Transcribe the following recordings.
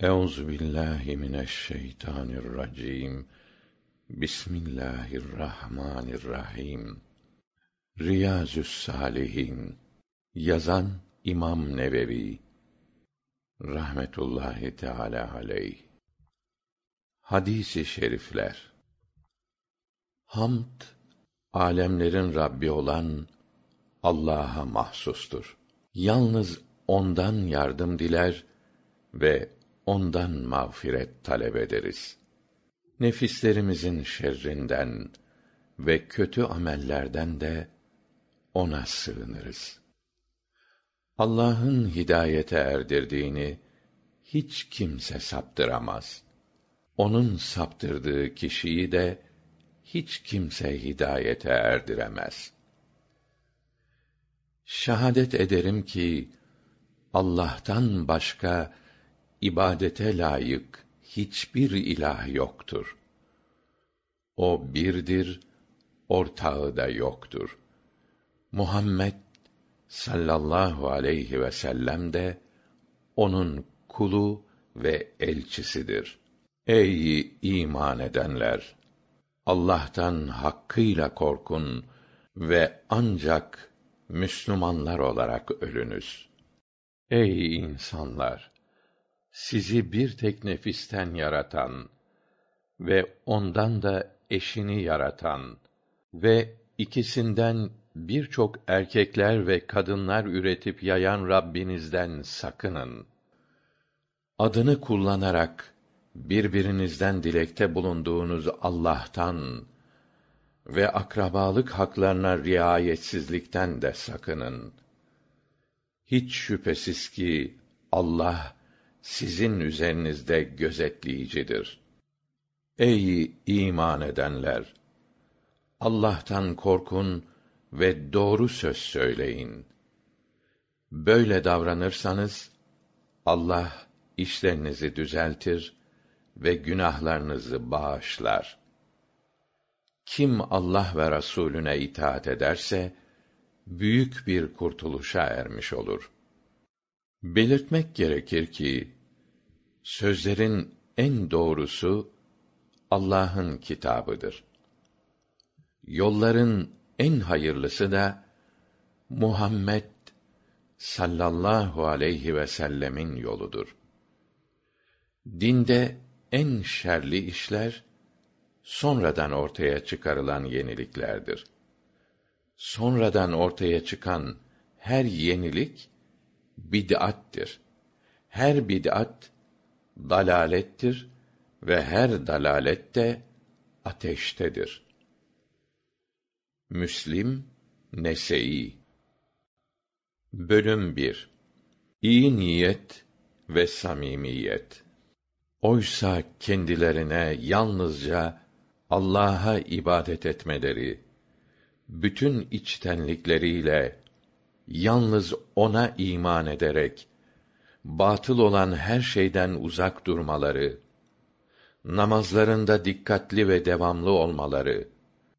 Euzu billahi mineşşeytanirracim. Bismillahirrahmanirrahim. Riyazü's Salihin. Yazan İmam Nevevi. Rahmetullahi Teala aleyh. Hadisi şerifler. Hamd alemlerin Rabbi olan Allah'a mahsustur. Yalnız ondan yardım diler ve ondan mağfiret talep ederiz. Nefislerimizin şerrinden ve kötü amellerden de ona sığınırız. Allah'ın hidayete erdirdiğini hiç kimse saptıramaz. Onun saptırdığı kişiyi de hiç kimse hidayete erdiremez. Şahadet ederim ki Allah'tan başka ibadete layık hiçbir ilah yoktur. O birdir, ortağı da yoktur. Muhammed sallallahu aleyhi ve sellem de onun kulu ve elçisidir. Ey iman edenler! Allah'tan hakkıyla korkun ve ancak Müslümanlar olarak ölünüz. Ey insanlar! Sizi bir tek nefisten yaratan ve ondan da eşini yaratan ve ikisinden birçok erkekler ve kadınlar üretip yayan Rabbinizden sakının. Adını kullanarak birbirinizden dilekte bulunduğunuz Allah'tan ve akrabalık haklarına riayetsizlikten de sakının. Hiç şüphesiz ki Allah sizin üzerinizde gözetleyicidir. Ey iman edenler! Allah'tan korkun ve doğru söz söyleyin. Böyle davranırsanız Allah işlerinizi düzeltir ve günahlarınızı bağışlar. Kim Allah ve Rasulüne itaat ederse büyük bir kurtuluşa ermiş olur. Belirtmek gerekir ki sözlerin en doğrusu Allah'ın kitabıdır. Yolların en hayırlısı da Muhammed sallallahu aleyhi ve sellemin yoludur. Dinde en şerli işler sonradan ortaya çıkarılan yeniliklerdir. Sonradan ortaya çıkan her yenilik bid'attir. Her bid'at dalalettir ve her dalalet de ateştedir. Müslim Nese'i Bölüm 1 İyi niyet ve samimiyet Oysa kendilerine yalnızca Allah'a ibadet etmeleri, bütün içtenlikleriyle yalnız ona iman ederek batıl olan her şeyden uzak durmaları, namazlarında dikkatli ve devamlı olmaları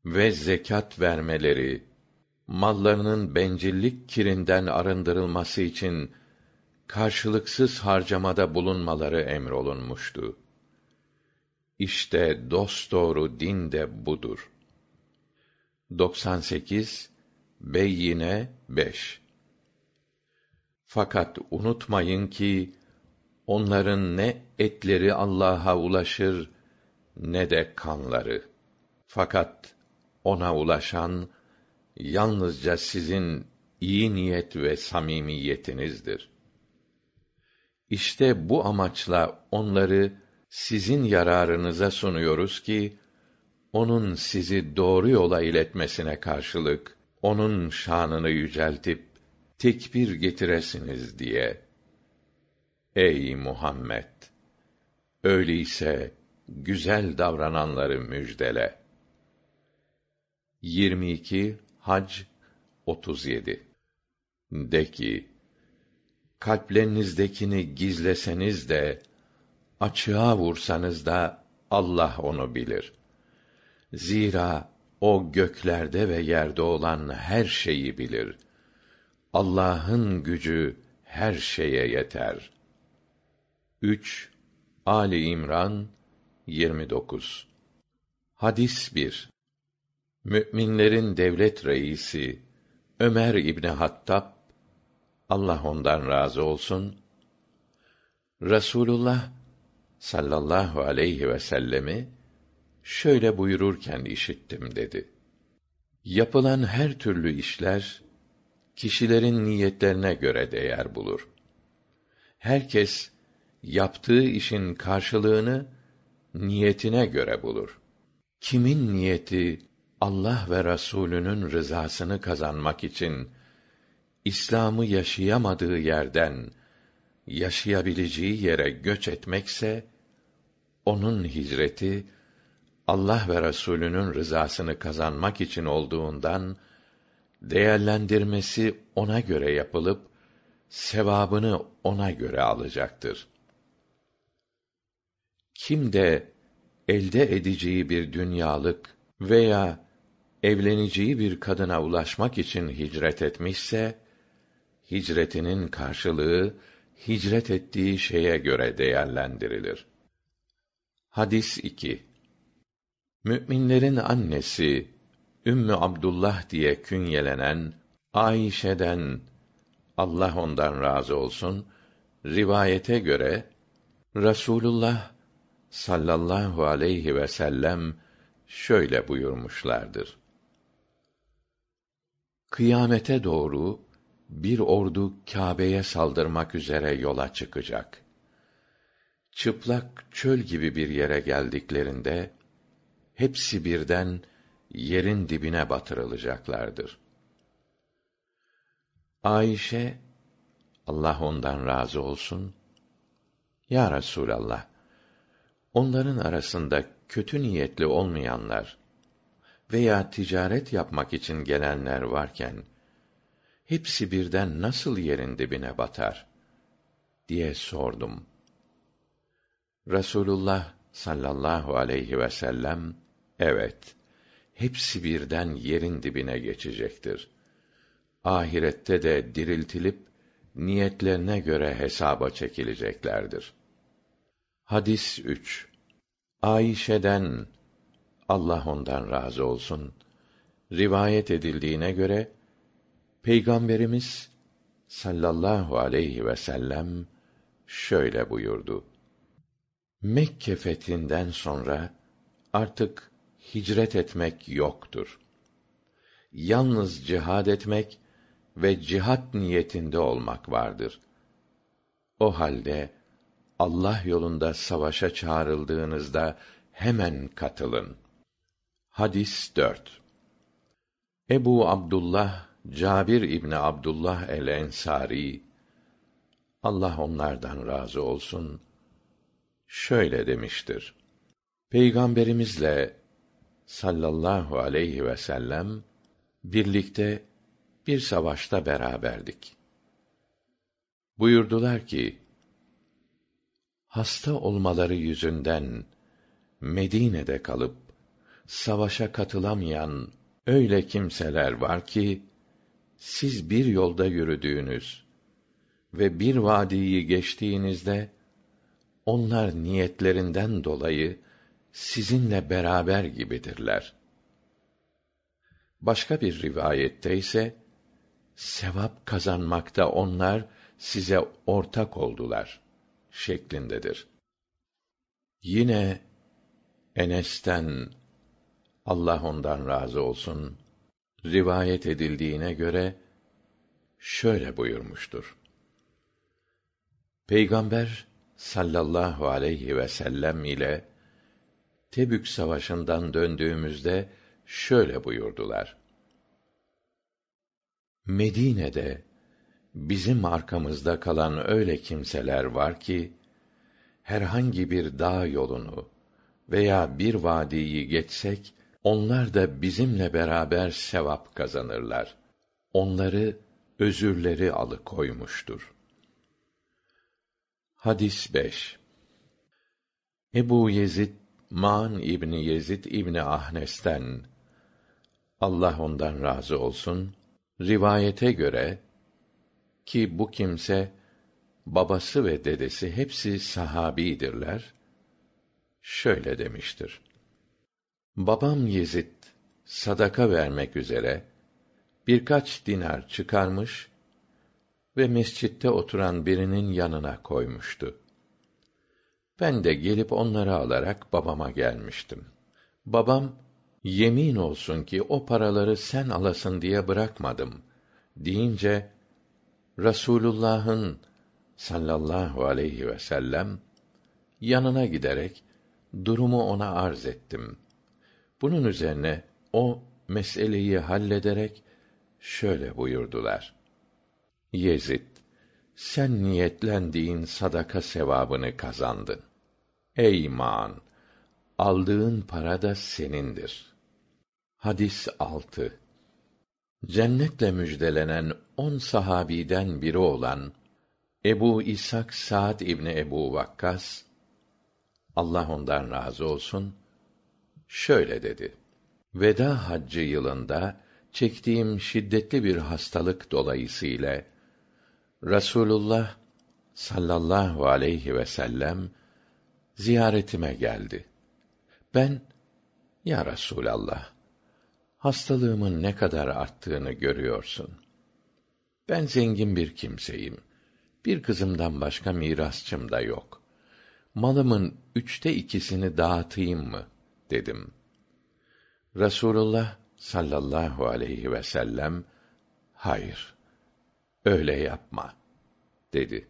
ve zekat vermeleri, mallarının bencillik kirinden arındırılması için karşılıksız harcamada bulunmaları emrolunmuştu. İşte dosdoğru din de budur. 98 Beyyine 5 Fakat unutmayın ki onların ne etleri Allah'a ulaşır ne de kanları. Fakat ona ulaşan yalnızca sizin iyi niyet ve samimiyetinizdir. İşte bu amaçla onları sizin yararınıza sunuyoruz ki onun sizi doğru yola iletmesine karşılık onun şanını yüceltip tekbir getiresiniz diye. Ey Muhammed! Öyleyse güzel davrananları müjdele. 22 Hac 37 De ki, kalplerinizdekini gizleseniz de, açığa vursanız da Allah onu bilir. Zira o göklerde ve yerde olan her şeyi bilir. Allah'ın gücü her şeye yeter. 3 Ali İmran 29 Hadis 1 Müminlerin devlet reisi Ömer İbni Hattab Allah ondan razı olsun Rasulullah sallallahu aleyhi ve sellemi şöyle buyururken işittim dedi. Yapılan her türlü işler kişilerin niyetlerine göre değer bulur. Herkes yaptığı işin karşılığını niyetine göre bulur. Kimin niyeti Allah ve Rasulünün rızasını kazanmak için İslam'ı yaşayamadığı yerden yaşayabileceği yere göç etmekse onun hicreti Allah ve Rasulünün rızasını kazanmak için olduğundan değerlendirmesi ona göre yapılıp sevabını ona göre alacaktır. Kim de elde edeceği bir dünyalık veya evleneceği bir kadına ulaşmak için hicret etmişse hicretinin karşılığı hicret ettiği şeye göre değerlendirilir. Hadis 2 Müminlerin annesi Ümmü Abdullah diye künyelenen Ayşe'den Allah ondan razı olsun rivayete göre Rasulullah sallallahu aleyhi ve sellem şöyle buyurmuşlardır. Kıyamete doğru bir ordu Kâbe'ye saldırmak üzere yola çıkacak. Çıplak çöl gibi bir yere geldiklerinde hepsi birden yerin dibine batırılacaklardır. Ayşe Allah ondan razı olsun. Ya Resulallah, onların arasında kötü niyetli olmayanlar veya ticaret yapmak için gelenler varken hepsi birden nasıl yerin dibine batar diye sordum. Resulullah sallallahu aleyhi ve sellem evet hepsi birden yerin dibine geçecektir. Ahirette de diriltilip niyetlerine göre hesaba çekileceklerdir. Hadis 3 Ayşe'den Allah ondan razı olsun rivayet edildiğine göre Peygamberimiz sallallahu aleyhi ve sellem şöyle buyurdu. Mekke fethinden sonra artık hicret etmek yoktur. Yalnız cihad etmek ve cihat niyetinde olmak vardır. O halde Allah yolunda savaşa çağrıldığınızda hemen katılın. Hadis 4 Ebu Abdullah Cabir İbni Abdullah el-Ensari Allah onlardan razı olsun şöyle demiştir. Peygamberimizle sallallahu aleyhi ve sellem birlikte bir savaşta beraberdik. Buyurdular ki, hasta olmaları yüzünden Medine'de kalıp savaşa katılamayan öyle kimseler var ki siz bir yolda yürüdüğünüz ve bir vadiyi geçtiğinizde onlar niyetlerinden dolayı sizinle beraber gibidirler. Başka bir rivayette ise sevap kazanmakta onlar size ortak oldular şeklindedir. Yine Enes'ten Allah ondan razı olsun rivayet edildiğine göre şöyle buyurmuştur. Peygamber sallallahu aleyhi ve sellem ile Tebük savaşından döndüğümüzde şöyle buyurdular. Medine'de bizim arkamızda kalan öyle kimseler var ki herhangi bir dağ yolunu veya bir vadiyi geçsek onlar da bizimle beraber sevap kazanırlar. Onları özürleri alıkoymuştur. Hadis 5 Ebu Yezid Man İbni Yezid İbni Ahnes'ten Allah ondan razı olsun rivayete göre ki bu kimse babası ve dedesi hepsi sahabidirler şöyle demiştir. Babam Yezid sadaka vermek üzere birkaç dinar çıkarmış ve mescitte oturan birinin yanına koymuştu. Ben de gelip onları alarak babama gelmiştim. Babam, yemin olsun ki o paraları sen alasın diye bırakmadım deyince, Rasulullah'ın sallallahu aleyhi ve sellem yanına giderek durumu ona arz ettim. Bunun üzerine o meseleyi hallederek şöyle buyurdular. Yezid, sen niyetlendiğin sadaka sevabını kazandın. Ey iman! Aldığın para da senindir. Hadis 6 Cennetle müjdelenen on sahabiden biri olan Ebu İshak Sa'd İbni Ebu Vakkas Allah ondan razı olsun şöyle dedi. Veda haccı yılında çektiğim şiddetli bir hastalık dolayısıyla Rasulullah sallallahu aleyhi ve sellem ziyaretime geldi. Ben ya Resulallah hastalığımın ne kadar arttığını görüyorsun. Ben zengin bir kimseyim. Bir kızımdan başka mirasçım da yok. Malımın üçte ikisini dağıtayım mı? dedim. Rasulullah sallallahu aleyhi ve sellem, hayır, öyle yapma, dedi.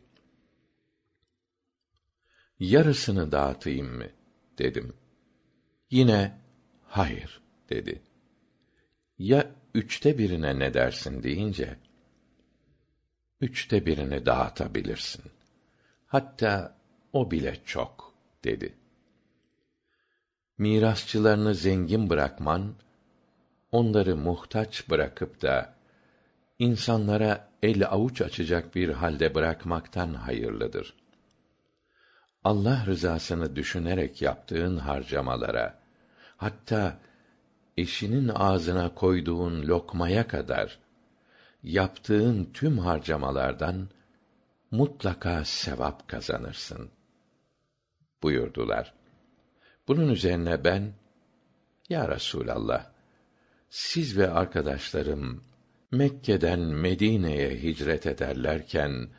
Yarısını dağıtayım mı? dedim. Yine, hayır, dedi. Ya üçte birine ne dersin deyince, üçte birini dağıtabilirsin. Hatta o bile çok, dedi. Mirasçılarını zengin bırakman, onları muhtaç bırakıp da insanlara el avuç açacak bir halde bırakmaktan hayırlıdır. Allah rızasını düşünerek yaptığın harcamalara, hatta eşinin ağzına koyduğun lokmaya kadar yaptığın tüm harcamalardan mutlaka sevap kazanırsın buyurdular. Bunun üzerine ben Ya Resulallah siz ve arkadaşlarım Mekke'den Medine'ye hicret ederlerken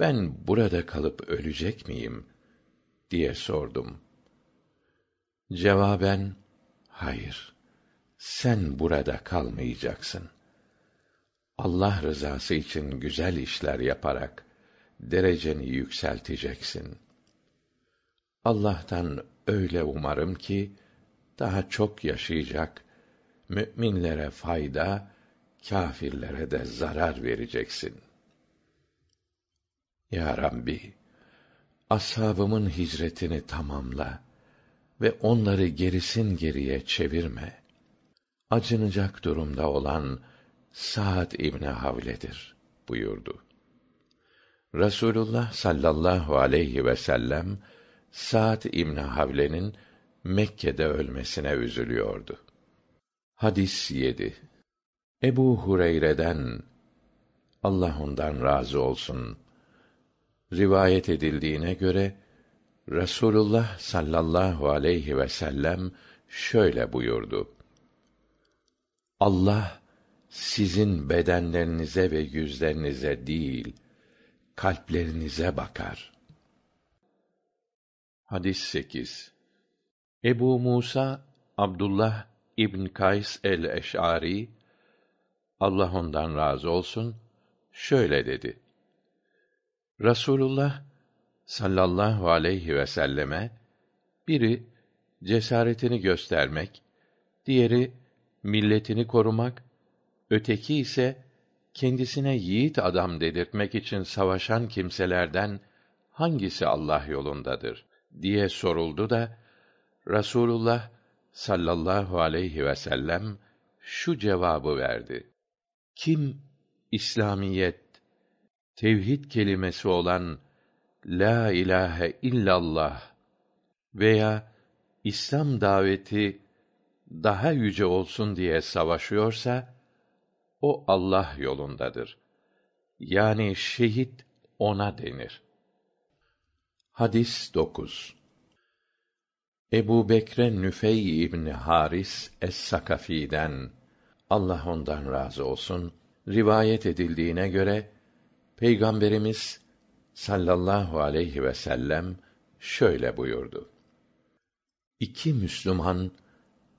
ben burada kalıp ölecek miyim diye sordum. Cevaben hayır. Sen burada kalmayacaksın. Allah rızası için güzel işler yaparak dereceni yükselteceksin. Allah'tan öyle umarım ki daha çok yaşayacak müminlere fayda, kâfirlere de zarar vereceksin. Ya Rabbi, ashabımın hicretini tamamla ve onları gerisin geriye çevirme. Acınacak durumda olan Sa'd İbni Havle'dir buyurdu. Rasulullah sallallahu aleyhi ve sellem Sa'd İbni Havle'nin Mekke'de ölmesine üzülüyordu. Hadis 7 Ebu Hureyre'den Allah ondan razı olsun rivayet edildiğine göre Rasulullah sallallahu aleyhi ve sellem şöyle buyurdu. Allah sizin bedenlerinize ve yüzlerinize değil, kalplerinize bakar. Hadis 8 Ebu Musa Abdullah İbn Kays el-Eş'ari Allah ondan razı olsun şöyle dedi. Rasulullah sallallahu aleyhi ve selleme biri cesaretini göstermek, diğeri milletini korumak, öteki ise kendisine yiğit adam dedirtmek için savaşan kimselerden hangisi Allah yolundadır diye soruldu da Rasulullah sallallahu aleyhi ve sellem şu cevabı verdi. Kim İslamiyet tevhid kelimesi olan la ilahe illallah veya İslam daveti daha yüce olsun diye savaşıyorsa o Allah yolundadır. Yani şehit ona denir. Hadis 9 Ebu Bekre Nüfey İbni Haris Es-Sakafi'den Allah ondan razı olsun rivayet edildiğine göre Peygamberimiz sallallahu aleyhi ve sellem şöyle buyurdu. İki Müslüman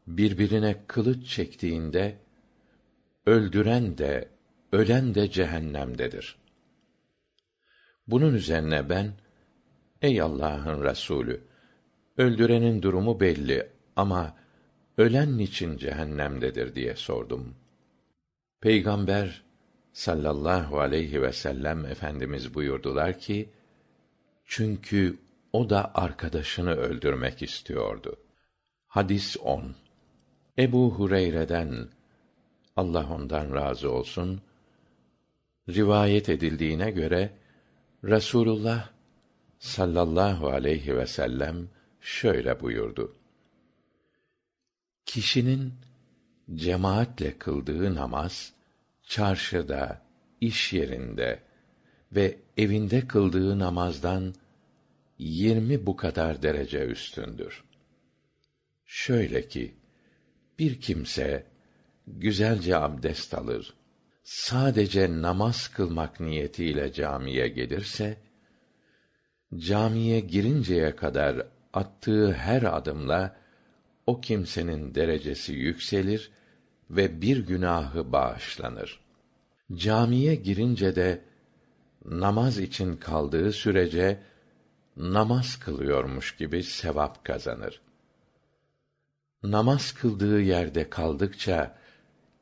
birbirine kılıç çektiğinde öldüren de ölen de cehennemdedir. Bunun üzerine ben ey Allah'ın Resulü öldürenin durumu belli ama ölen niçin cehennemdedir diye sordum. Peygamber sallallahu aleyhi ve sellem efendimiz buyurdular ki çünkü o da arkadaşını öldürmek istiyordu. Hadis 10. Ebu Hureyre'den Allah ondan razı olsun rivayet edildiğine göre Rasulullah sallallahu aleyhi ve sellem şöyle buyurdu. Kişinin cemaatle kıldığı namaz çarşıda, iş yerinde ve evinde kıldığı namazdan yirmi bu kadar derece üstündür. Şöyle ki, bir kimse güzelce abdest alır, sadece namaz kılmak niyetiyle camiye gelirse, camiye girinceye kadar attığı her adımla o kimsenin derecesi yükselir ve bir günahı bağışlanır. Camiye girince de namaz için kaldığı sürece namaz kılıyormuş gibi sevap kazanır. Namaz kıldığı yerde kaldıkça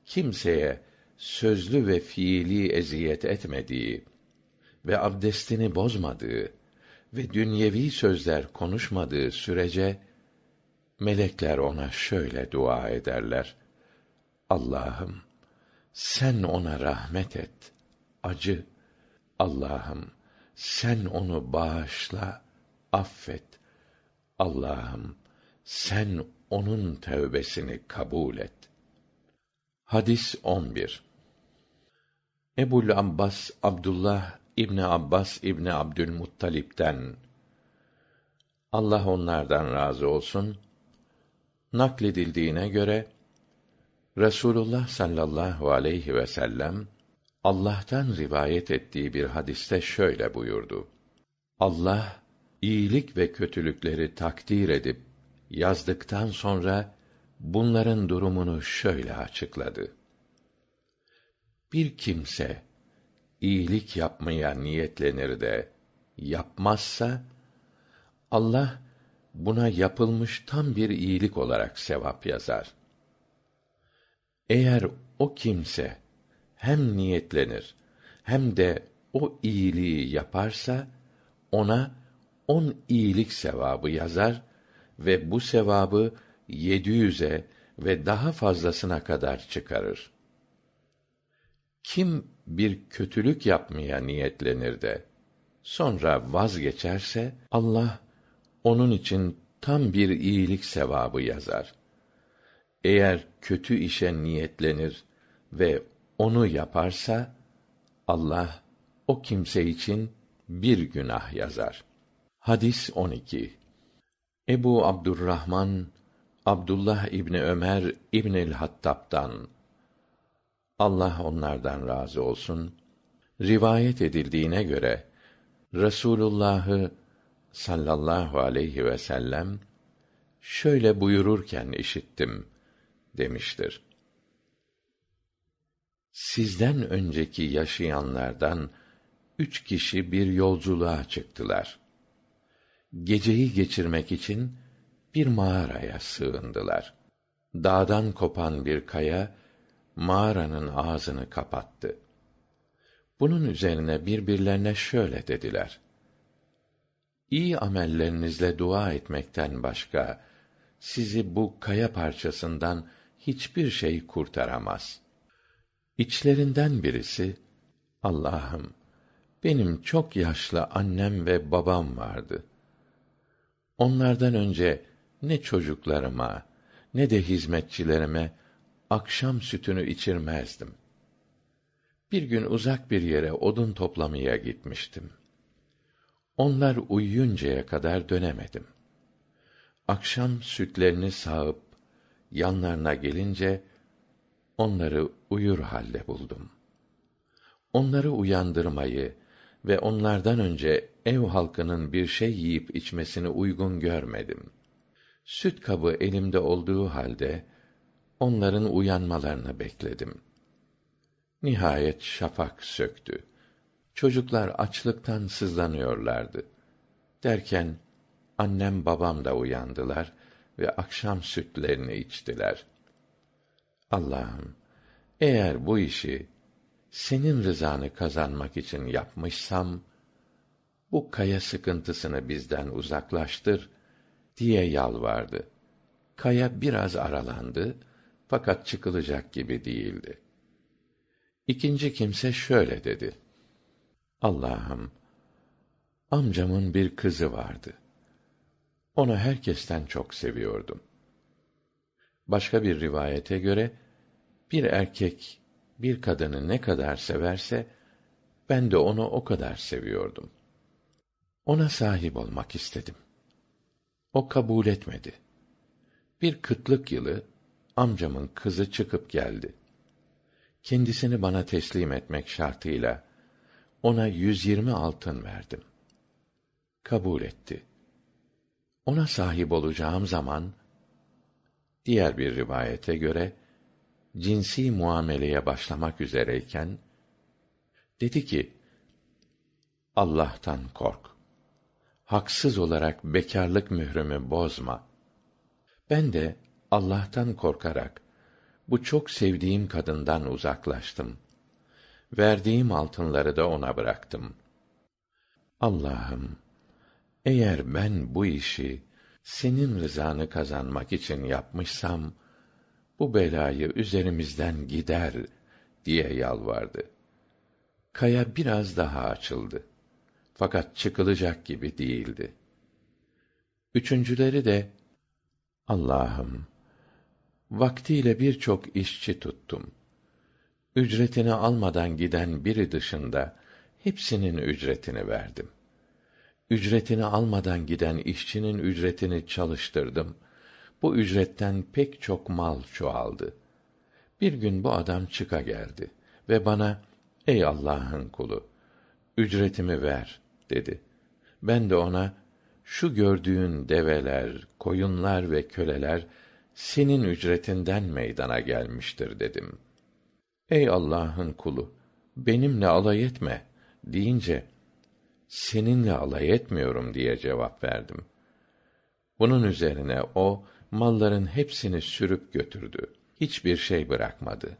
kimseye sözlü ve fiili eziyet etmediği ve abdestini bozmadığı ve dünyevi sözler konuşmadığı sürece melekler ona şöyle dua ederler. Allah'ım sen ona rahmet et. Acı. Allah'ım sen onu bağışla, affet. Allah'ım sen onun tövbesini kabul et. Hadis 11. Ebul Abbas Abdullah İbni Abbas İbni Abdülmuttalip'ten Allah onlardan razı olsun nakledildiğine göre Resulullah sallallahu aleyhi ve sellem Allah'tan rivayet ettiği bir hadiste şöyle buyurdu. Allah iyilik ve kötülükleri takdir edip yazdıktan sonra bunların durumunu şöyle açıkladı. Bir kimse iyilik yapmaya niyetlenir de yapmazsa Allah buna yapılmış tam bir iyilik olarak sevap yazar. Eğer o kimse hem niyetlenir hem de o iyiliği yaparsa ona on iyilik sevabı yazar ve bu sevabı yedi yüze ve daha fazlasına kadar çıkarır. Kim bir kötülük yapmaya niyetlenir de sonra vazgeçerse Allah onun için tam bir iyilik sevabı yazar. Eğer kötü işe niyetlenir ve onu yaparsa Allah o kimse için bir günah yazar. Hadis 12. Ebu Abdurrahman Abdullah İbni Ömer İbnül Hattab'dan Allah onlardan razı olsun rivayet edildiğine göre Resulullah'ı sallallahu aleyhi ve sellem şöyle buyururken işittim demiştir. Sizden önceki yaşayanlardan üç kişi bir yolculuğa çıktılar. Geceyi geçirmek için bir mağaraya sığındılar. Dağdan kopan bir kaya mağaranın ağzını kapattı. Bunun üzerine birbirlerine şöyle dediler: İyi amellerinizle dua etmekten başka sizi bu kaya parçasından hiçbir şey kurtaramaz. İçlerinden birisi Allah'ım benim çok yaşlı annem ve babam vardı. Onlardan önce ne çocuklarıma ne de hizmetçilerime akşam sütünü içirmezdim. Bir gün uzak bir yere odun toplamaya gitmiştim. Onlar uyuyuncaya kadar dönemedim. Akşam sütlerini sağıp yanlarına gelince onları uyur halde buldum. Onları uyandırmayı ve onlardan önce ev halkının bir şey yiyip içmesini uygun görmedim. Süt kabı elimde olduğu halde onların uyanmalarını bekledim. Nihayet şafak söktü. Çocuklar açlıktan sızlanıyorlardı. Derken annem babam da uyandılar ve akşam sütlerini içtiler. Allah'ım, eğer bu işi senin rızanı kazanmak için yapmışsam, bu kaya sıkıntısını bizden uzaklaştır diye yalvardı. Kaya biraz aralandı fakat çıkılacak gibi değildi. İkinci kimse şöyle dedi. Allah'ım, amcamın bir kızı vardı. Onu herkesten çok seviyordum. Başka bir rivayete göre, bir erkek bir kadını ne kadar severse, ben de onu o kadar seviyordum. Ona sahip olmak istedim. O kabul etmedi. Bir kıtlık yılı, amcamın kızı çıkıp geldi. Kendisini bana teslim etmek şartıyla, ona yüz yirmi altın verdim. Kabul etti. Ona sahip olacağım zaman, diğer bir rivayete göre, cinsi muameleye başlamak üzereyken, dedi ki, Allah'tan kork. Haksız olarak bekarlık mührümü bozma. Ben de Allah'tan korkarak bu çok sevdiğim kadından uzaklaştım. Verdiğim altınları da ona bıraktım. Allah'ım, eğer ben bu işi senin rızanı kazanmak için yapmışsam, bu belayı üzerimizden gider diye yalvardı. Kaya biraz daha açıldı. Fakat çıkılacak gibi değildi. Üçüncüleri de Allah'ım vaktiyle birçok işçi tuttum. Ücretini almadan giden biri dışında hepsinin ücretini verdim. Ücretini almadan giden işçinin ücretini çalıştırdım. Bu ücretten pek çok mal çoğaldı. Bir gün bu adam çıka geldi ve bana, ey Allah'ın kulu, ücretimi ver, dedi. Ben de ona, şu gördüğün develer, koyunlar ve köleler, senin ücretinden meydana gelmiştir dedim. Ey Allah'ın kulu, benimle alay etme deyince, seninle alay etmiyorum diye cevap verdim. Bunun üzerine o, malların hepsini sürüp götürdü. Hiçbir şey bırakmadı.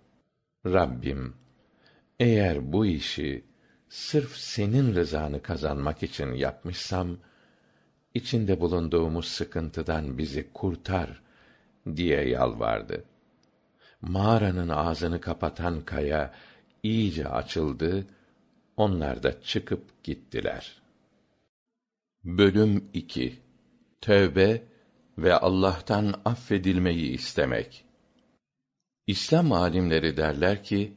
Rabbim, eğer bu işi sırf senin rızanı kazanmak için yapmışsam, içinde bulunduğumuz sıkıntıdan bizi kurtar diye yalvardı. Mağaranın ağzını kapatan kaya iyice açıldı, onlar da çıkıp gittiler. Bölüm 2 Tövbe ve Allah'tan affedilmeyi istemek. İslam alimleri derler ki,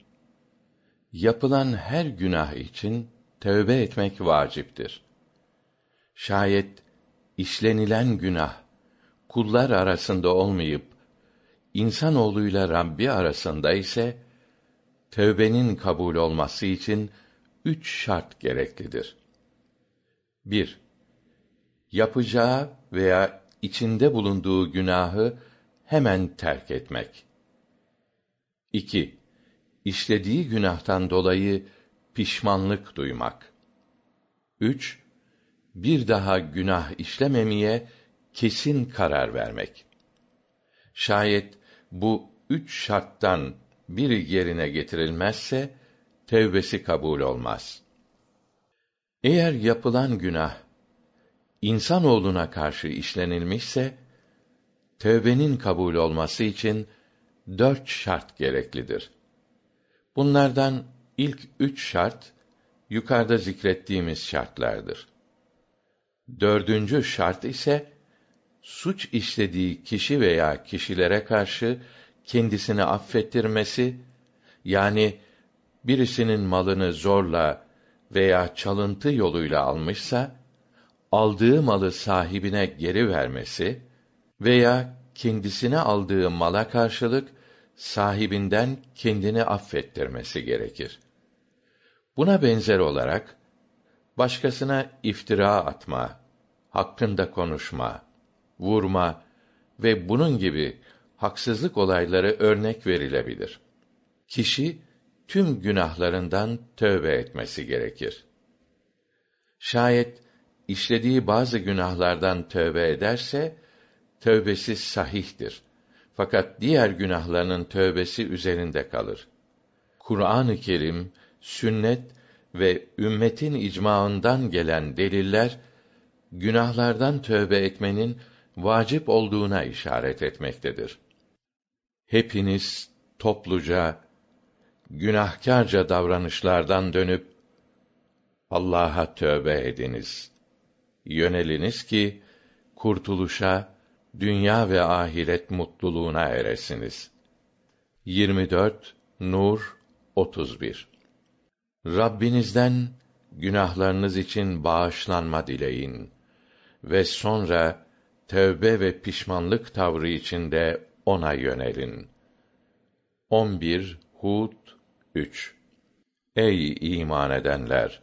yapılan her günah için tövbe etmek vaciptir. Şayet işlenilen günah kullar arasında olmayıp insanoğluyla Rabbi arasında ise tövbenin kabul olması için üç şart gereklidir. 1. Yapacağı veya içinde bulunduğu günahı hemen terk etmek. 2. İşlediği günahtan dolayı pişmanlık duymak. 3. Bir daha günah işlememeye kesin karar vermek. Şayet bu üç şarttan biri yerine getirilmezse tevbesi kabul olmaz. Eğer yapılan günah insanoğluna karşı işlenilmişse tövbenin kabul olması için dört şart gereklidir. Bunlardan ilk üç şart yukarıda zikrettiğimiz şartlardır. Dördüncü şart ise suç işlediği kişi veya kişilere karşı kendisini affettirmesi yani birisinin malını zorla veya çalıntı yoluyla almışsa aldığı malı sahibine geri vermesi veya kendisine aldığı mala karşılık sahibinden kendini affettirmesi gerekir. Buna benzer olarak başkasına iftira atma, hakkında konuşma, vurma ve bunun gibi haksızlık olayları örnek verilebilir. Kişi tüm günahlarından tövbe etmesi gerekir. Şayet işlediği bazı günahlardan tövbe ederse tövbesi sahihtir. Fakat diğer günahlarının tövbesi üzerinde kalır. Kur'an-ı Kerim, sünnet ve ümmetin icmaından gelen deliller günahlardan tövbe etmenin vacip olduğuna işaret etmektedir. Hepiniz topluca günahkarca davranışlardan dönüp Allah'a tövbe ediniz. Yöneliniz ki kurtuluşa, dünya ve ahiret mutluluğuna eresiniz. 24 Nur 31 Rabbinizden günahlarınız için bağışlanma dileyin ve sonra tövbe ve pişmanlık tavrı içinde ona yönelin. 11 Hud 3 Ey iman edenler!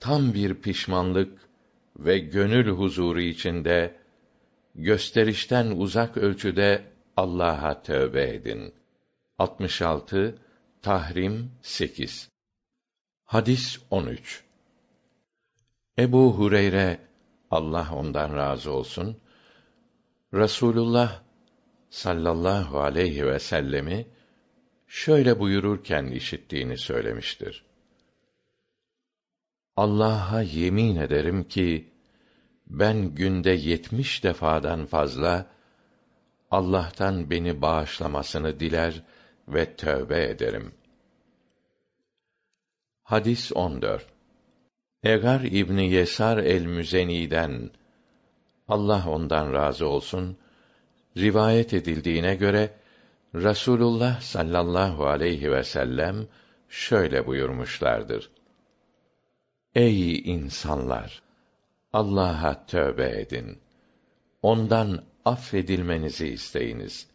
Tam bir pişmanlık ve gönül huzuru içinde gösterişten uzak ölçüde Allah'a tövbe edin. 66 Tahrim 8 Hadis 13 Ebu Hureyre Allah ondan razı olsun Rasulullah sallallahu aleyhi ve sellemi şöyle buyururken işittiğini söylemiştir. Allah'a yemin ederim ki ben günde yetmiş defadan fazla Allah'tan beni bağışlamasını diler ve tövbe ederim. Hadis 14. Egar İbni Yesar el-Müzeni'den Allah ondan razı olsun rivayet edildiğine göre Rasulullah sallallahu aleyhi ve sellem şöyle buyurmuşlardır. Ey insanlar! Allah'a tövbe edin. Ondan affedilmenizi isteyiniz.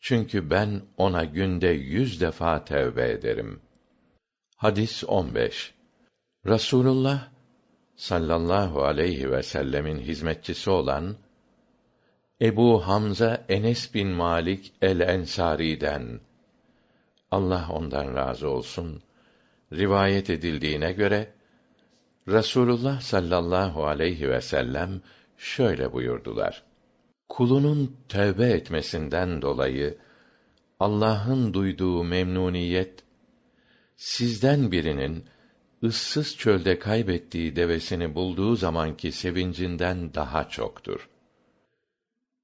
Çünkü ben ona günde yüz defa tövbe ederim. Hadis 15 Rasulullah sallallahu aleyhi ve sellemin hizmetçisi olan Ebu Hamza Enes bin Malik el-Ensari'den Allah ondan razı olsun rivayet edildiğine göre Rasulullah sallallahu aleyhi ve sellem şöyle buyurdular. Kulunun tövbe etmesinden dolayı Allah'ın duyduğu memnuniyet sizden birinin ıssız çölde kaybettiği devesini bulduğu zamanki sevincinden daha çoktur.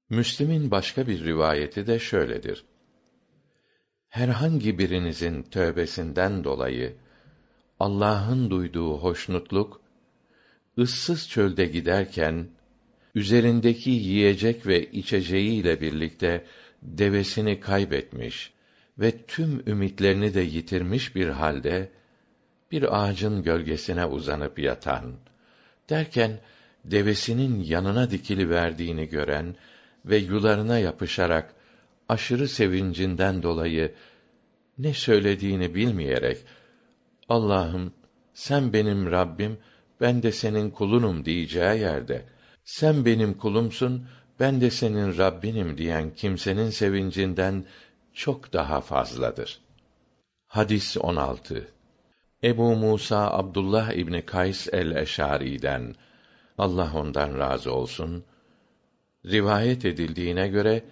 Müslim'in başka bir rivayeti de şöyledir. Herhangi birinizin tövbesinden dolayı Allah'ın duyduğu hoşnutluk ıssız çölde giderken üzerindeki yiyecek ve içeceğiyle birlikte devesini kaybetmiş ve tüm ümitlerini de yitirmiş bir halde bir ağacın gölgesine uzanıp yatan derken devesinin yanına dikili verdiğini gören ve yularına yapışarak aşırı sevincinden dolayı ne söylediğini bilmeyerek Allah'ım sen benim Rabbim ben de senin kulunum diyeceği yerde sen benim kulumsun ben de senin Rabbinim diyen kimsenin sevincinden çok daha fazladır. Hadis 16. Ebu Musa Abdullah İbni Kays el-Eşari'den Allah ondan razı olsun rivayet edildiğine göre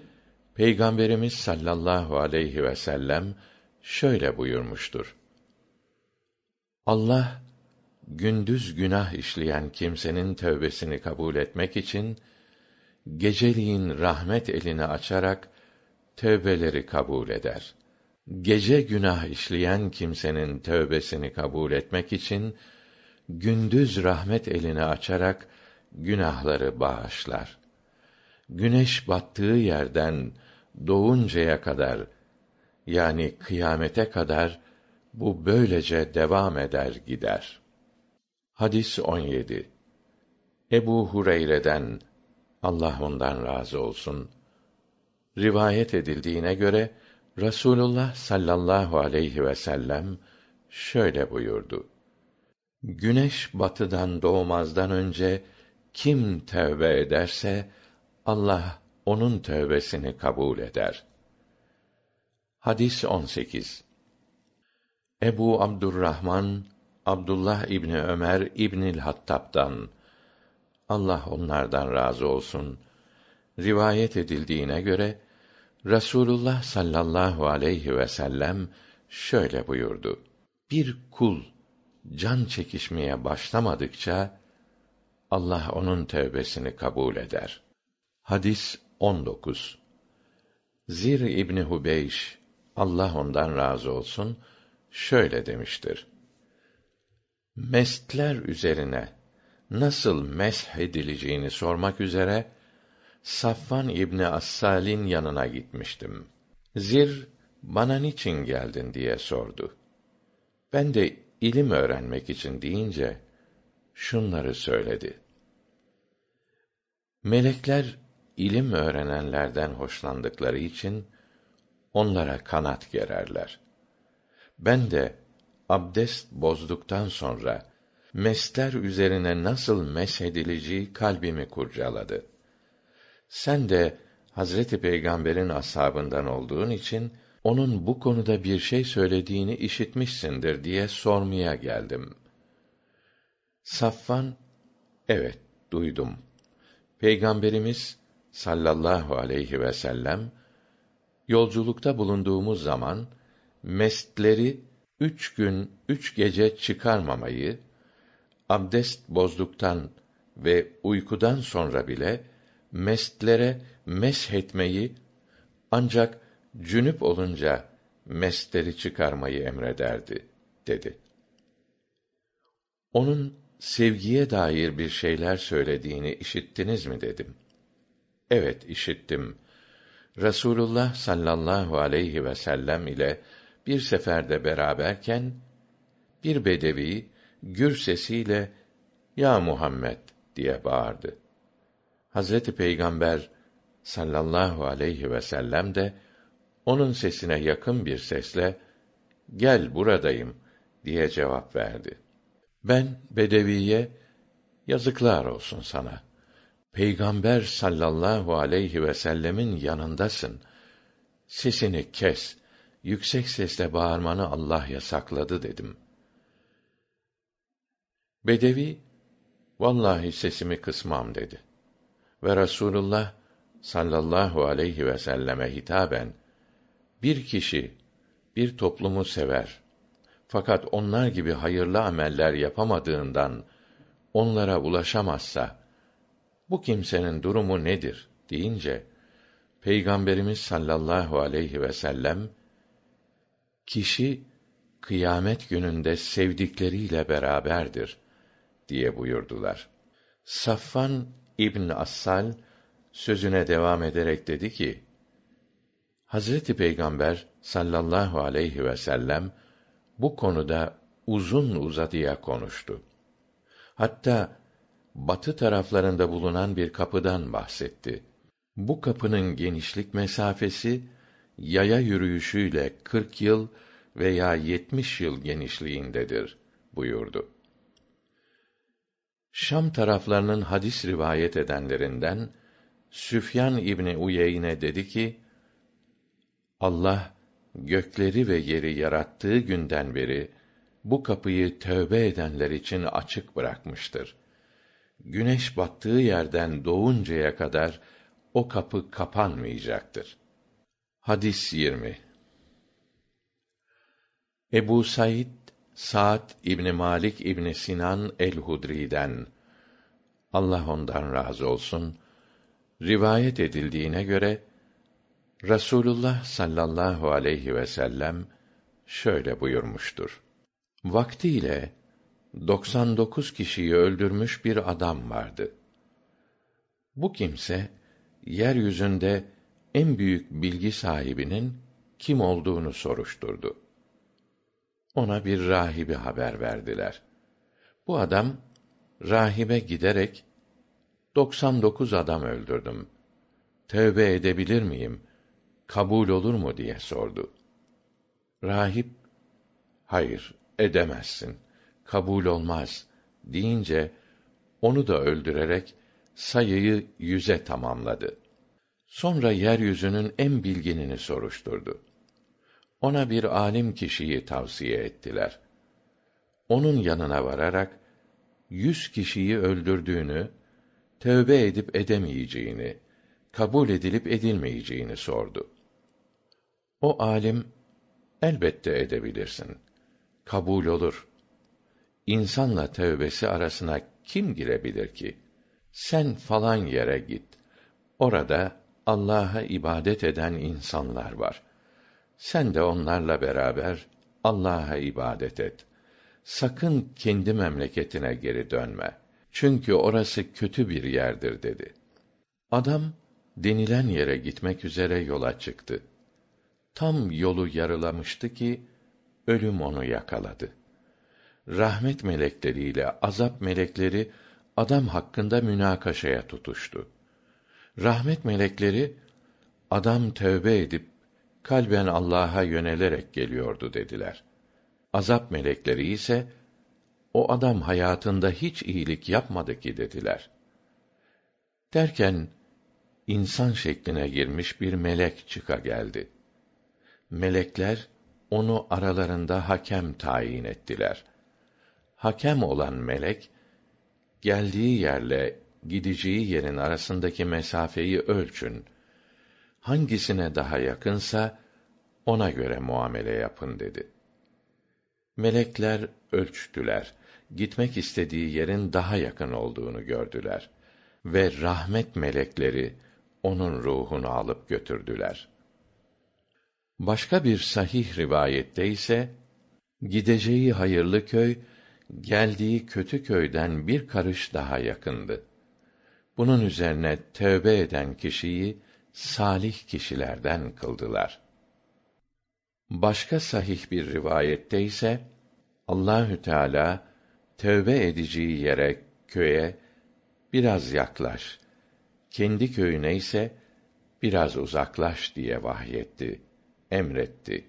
Peygamberimiz sallallahu aleyhi ve sellem şöyle buyurmuştur. Allah gündüz günah işleyen kimsenin tövbesini kabul etmek için geceliğin rahmet elini açarak tövbeleri kabul eder. Gece günah işleyen kimsenin tövbesini kabul etmek için gündüz rahmet elini açarak günahları bağışlar. Güneş battığı yerden doğuncaya kadar yani kıyamete kadar bu böylece devam eder gider. Hadis 17. Ebu Hureyre'den Allah ondan razı olsun. Rivayet edildiğine göre Rasulullah sallallahu aleyhi ve sellem şöyle buyurdu. Güneş batıdan doğmazdan önce kim tevbe ederse Allah onun tövbesini kabul eder. Hadis 18. Ebu Abdurrahman Abdullah İbni Ömer İbnül Hattab'dan Allah onlardan razı olsun rivayet edildiğine göre Rasulullah sallallahu aleyhi ve sellem şöyle buyurdu. Bir kul can çekişmeye başlamadıkça Allah onun tevbesini kabul eder. Hadis 19. Zir İbni Hubeyş Allah ondan razı olsun şöyle demiştir. Mestler üzerine nasıl mesh edileceğini sormak üzere Safvan İbni Assal'in yanına gitmiştim. Zir bana niçin geldin diye sordu. Ben de ilim öğrenmek için deyince şunları söyledi. Melekler ilim öğrenenlerden hoşlandıkları için onlara kanat gererler. Ben de abdest bozduktan sonra mesler üzerine nasıl meshedileceği kalbimi kurcaladı. Sen de Hazreti Peygamber'in ashabından olduğun için onun bu konuda bir şey söylediğini işitmişsindir diye sormaya geldim. Safvan, evet, duydum. Peygamberimiz sallallahu aleyhi ve sellem yolculukta bulunduğumuz zaman mestleri üç gün üç gece çıkarmamayı abdest bozduktan ve uykudan sonra bile mestlere meshetmeyi ancak cünüp olunca mestleri çıkarmayı emrederdi dedi. Onun sevgiye dair bir şeyler söylediğini işittiniz mi dedim. Evet işittim. Rasulullah sallallahu aleyhi ve sellem ile bir seferde beraberken bir bedevi gür sesiyle ya Muhammed diye bağırdı. Hazreti Peygamber sallallahu aleyhi ve sellem de onun sesine yakın bir sesle gel buradayım diye cevap verdi. Ben bedeviye yazıklar olsun sana. Peygamber sallallahu aleyhi ve sellemin yanındasın. Sesini kes. Yüksek sesle bağırmanı Allah yasakladı dedim. Bedevi, vallahi sesimi kısmam dedi. Ve Rasulullah sallallahu aleyhi ve selleme hitaben, bir kişi bir toplumu sever. Fakat onlar gibi hayırlı ameller yapamadığından onlara ulaşamazsa bu kimsenin durumu nedir deyince Peygamberimiz sallallahu aleyhi ve sellem kişi kıyamet gününde sevdikleriyle beraberdir diye buyurdular. Safvan İbn Assal sözüne devam ederek dedi ki: Hazreti Peygamber sallallahu aleyhi ve sellem bu konuda uzun uzadıya konuştu. Hatta batı taraflarında bulunan bir kapıdan bahsetti. Bu kapının genişlik mesafesi yaya yürüyüşüyle 40 yıl veya 70 yıl genişliğindedir buyurdu. Şam taraflarının hadis rivayet edenlerinden Süfyan İbni Uyeyne dedi ki, Allah gökleri ve yeri yarattığı günden beri bu kapıyı tövbe edenler için açık bırakmıştır. Güneş battığı yerden doğuncaya kadar o kapı kapanmayacaktır. Hadis 20 Ebu Said Sa'd İbni Malik İbni Sinan el-Hudri'den Allah ondan razı olsun rivayet edildiğine göre Rasulullah sallallahu aleyhi ve sellem şöyle buyurmuştur. Vaktiyle 99 kişiyi öldürmüş bir adam vardı. Bu kimse yeryüzünde en büyük bilgi sahibinin kim olduğunu soruşturdu. Ona bir rahibi haber verdiler. Bu adam rahibe giderek dokuz adam öldürdüm. Tövbe edebilir miyim? Kabul olur mu diye sordu. Rahip, hayır, edemezsin. Kabul olmaz deyince onu da öldürerek sayıyı yüze tamamladı. Sonra yeryüzünün en bilginini soruşturdu. Ona bir alim kişiyi tavsiye ettiler. Onun yanına vararak yüz kişiyi öldürdüğünü, tövbe edip edemeyeceğini, kabul edilip edilmeyeceğini sordu. O alim, elbette edebilirsin. Kabul olur. İnsanla tövbesi arasına kim girebilir ki? Sen falan yere git. Orada Allah'a ibadet eden insanlar var. Sen de onlarla beraber Allah'a ibadet et. Sakın kendi memleketine geri dönme. Çünkü orası kötü bir yerdir dedi. Adam denilen yere gitmek üzere yola çıktı. Tam yolu yarılamıştı ki ölüm onu yakaladı. Rahmet melekleriyle azap melekleri adam hakkında münakaşaya tutuştu. Rahmet melekleri adam tövbe edip kalben Allah'a yönelerek geliyordu dediler. Azap melekleri ise o adam hayatında hiç iyilik yapmadı ki dediler. Derken insan şekline girmiş bir melek çıka geldi. Melekler onu aralarında hakem tayin ettiler. Hakem olan melek geldiği yerle gideceği yerin arasındaki mesafeyi ölçün. Hangisine daha yakınsa ona göre muamele yapın dedi. Melekler ölçtüler. Gitmek istediği yerin daha yakın olduğunu gördüler ve rahmet melekleri onun ruhunu alıp götürdüler. Başka bir sahih rivayette ise gideceği hayırlı köy geldiği kötü köyden bir karış daha yakındı. Bunun üzerine tövbe eden kişiyi salih kişilerden kıldılar. Başka sahih bir rivayette ise Allahü Teala tövbe edeceği yere, köye biraz yaklaş. Kendi köyüne ise biraz uzaklaş diye vahyetti, emretti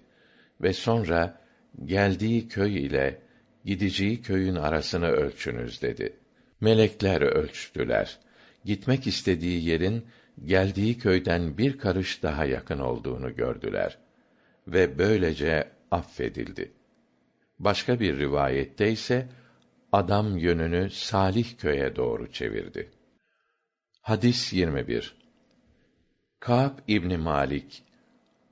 ve sonra geldiği köy ile gideceği köyün arasını ölçünüz dedi. Melekler ölçtüler. Gitmek istediği yerin geldiği köyden bir karış daha yakın olduğunu gördüler ve böylece affedildi. Başka bir rivayette ise adam yönünü Salih köye doğru çevirdi. Hadis 21. Kâb İbni Malik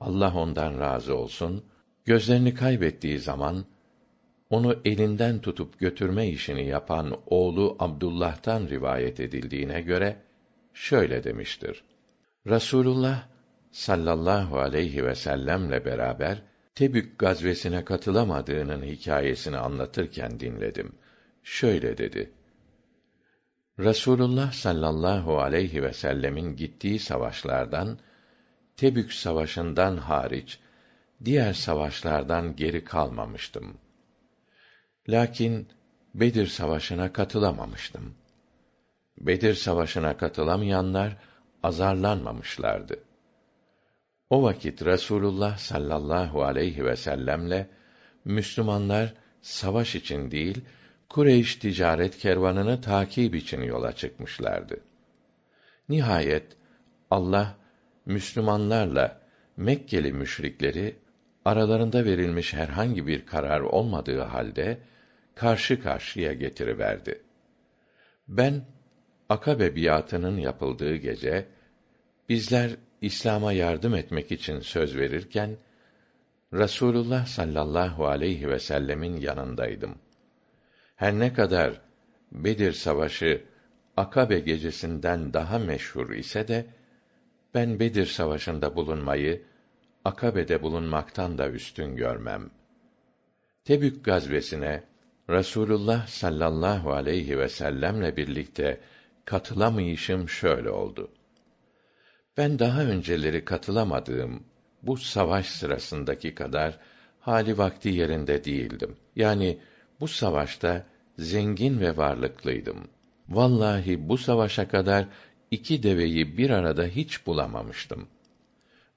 Allah ondan razı olsun gözlerini kaybettiği zaman onu elinden tutup götürme işini yapan oğlu Abdullah'tan rivayet edildiğine göre şöyle demiştir. Rasulullah sallallahu aleyhi ve sellemle beraber Tebük gazvesine katılamadığının hikayesini anlatırken dinledim. Şöyle dedi: Rasulullah sallallahu aleyhi ve sellemin gittiği savaşlardan Tebük savaşından hariç diğer savaşlardan geri kalmamıştım. Lakin Bedir savaşına katılamamıştım. Bedir savaşına katılamayanlar azarlanmamışlardı. O vakit Rasulullah sallallahu aleyhi ve sellemle Müslümanlar savaş için değil, Kureyş ticaret kervanını takip için yola çıkmışlardı. Nihayet Allah Müslümanlarla Mekkeli müşrikleri aralarında verilmiş herhangi bir karar olmadığı halde karşı karşıya getiriverdi. Ben Akabe biatının yapıldığı gece bizler İslam'a yardım etmek için söz verirken Rasulullah sallallahu aleyhi ve sellemin yanındaydım. Her ne kadar Bedir savaşı Akabe gecesinden daha meşhur ise de ben Bedir savaşında bulunmayı Akabe'de bulunmaktan da üstün görmem. Tebük gazvesine Rasulullah sallallahu aleyhi ve sellemle birlikte katılamayışım şöyle oldu. Ben daha önceleri katılamadığım bu savaş sırasındaki kadar hali vakti yerinde değildim. Yani bu savaşta zengin ve varlıklıydım. Vallahi bu savaşa kadar iki deveyi bir arada hiç bulamamıştım.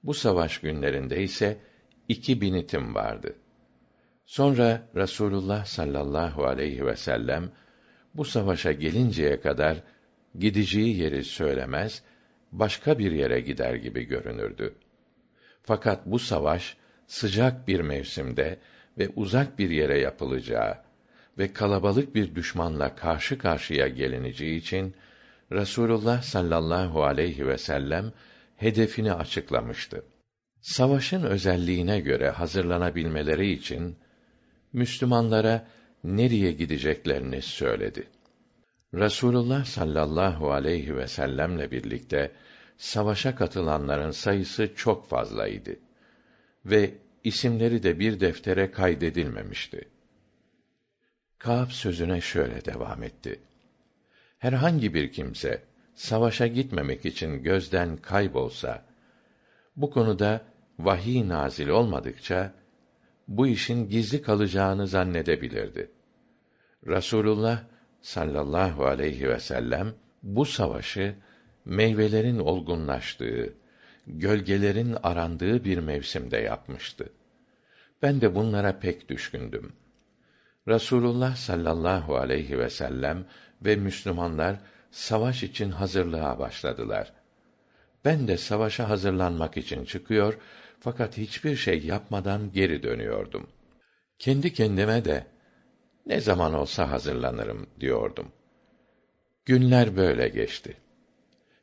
Bu savaş günlerinde ise iki binitim vardı. Sonra Rasulullah sallallahu aleyhi ve sellem bu savaşa gelinceye kadar gideceği yeri söylemez, başka bir yere gider gibi görünürdü. Fakat bu savaş sıcak bir mevsimde ve uzak bir yere yapılacağı ve kalabalık bir düşmanla karşı karşıya gelineceği için Rasulullah sallallahu aleyhi ve sellem hedefini açıklamıştı. Savaşın özelliğine göre hazırlanabilmeleri için Müslümanlara nereye gideceklerini söyledi. Rasulullah sallallahu aleyhi ve sellemle birlikte savaşa katılanların sayısı çok fazlaydı ve isimleri de bir deftere kaydedilmemişti. Kâb sözüne şöyle devam etti. Herhangi bir kimse savaşa gitmemek için gözden kaybolsa bu konuda vahiy nazil olmadıkça bu işin gizli kalacağını zannedebilirdi. Rasulullah sallallahu aleyhi ve sellem bu savaşı meyvelerin olgunlaştığı, gölgelerin arandığı bir mevsimde yapmıştı. Ben de bunlara pek düşkündüm. Rasulullah sallallahu aleyhi ve sellem ve Müslümanlar savaş için hazırlığa başladılar. Ben de savaşa hazırlanmak için çıkıyor fakat hiçbir şey yapmadan geri dönüyordum. Kendi kendime de ne zaman olsa hazırlanırım diyordum. Günler böyle geçti.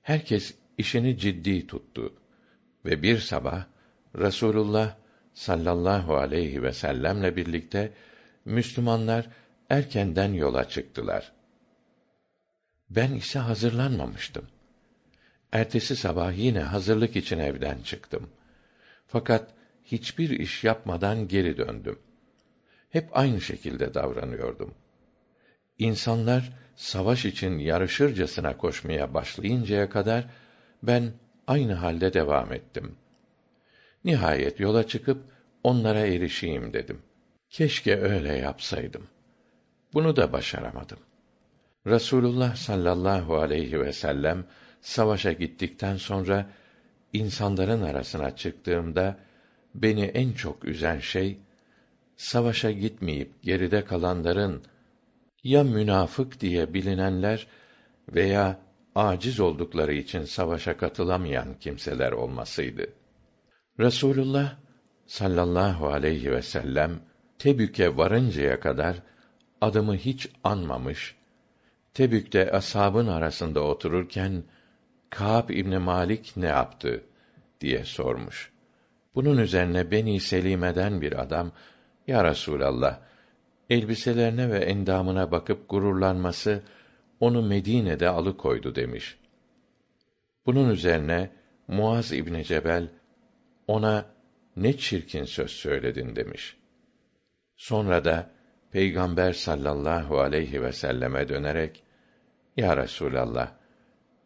Herkes işini ciddi tuttu ve bir sabah Rasulullah sallallahu aleyhi ve sellemle birlikte Müslümanlar erkenden yola çıktılar. Ben ise hazırlanmamıştım. Ertesi sabah yine hazırlık için evden çıktım. Fakat hiçbir iş yapmadan geri döndüm. Hep aynı şekilde davranıyordum. İnsanlar savaş için yarışırcasına koşmaya başlayıncaya kadar ben aynı halde devam ettim. Nihayet yola çıkıp onlara erişeyim dedim. Keşke öyle yapsaydım. Bunu da başaramadım. Rasulullah sallallahu aleyhi ve sellem savaşa gittikten sonra insanların arasına çıktığımda beni en çok üzen şey savaşa gitmeyip geride kalanların ya münafık diye bilinenler veya aciz oldukları için savaşa katılamayan kimseler olmasıydı. Resulullah sallallahu aleyhi ve sellem Tebük'e varıncaya kadar adımı hiç anmamış, Tebük'te ashabın arasında otururken Kâb İbni Malik ne yaptı diye sormuş. Bunun üzerine Beni Selime'den bir adam, Ya Resûlallah, elbiselerine ve endamına bakıp gururlanması, onu Medine'de alıkoydu demiş. Bunun üzerine Muaz İbni Cebel, ona ne çirkin söz söyledin demiş. Sonra da Peygamber sallallahu aleyhi ve selleme dönerek, Ya Resûlallah,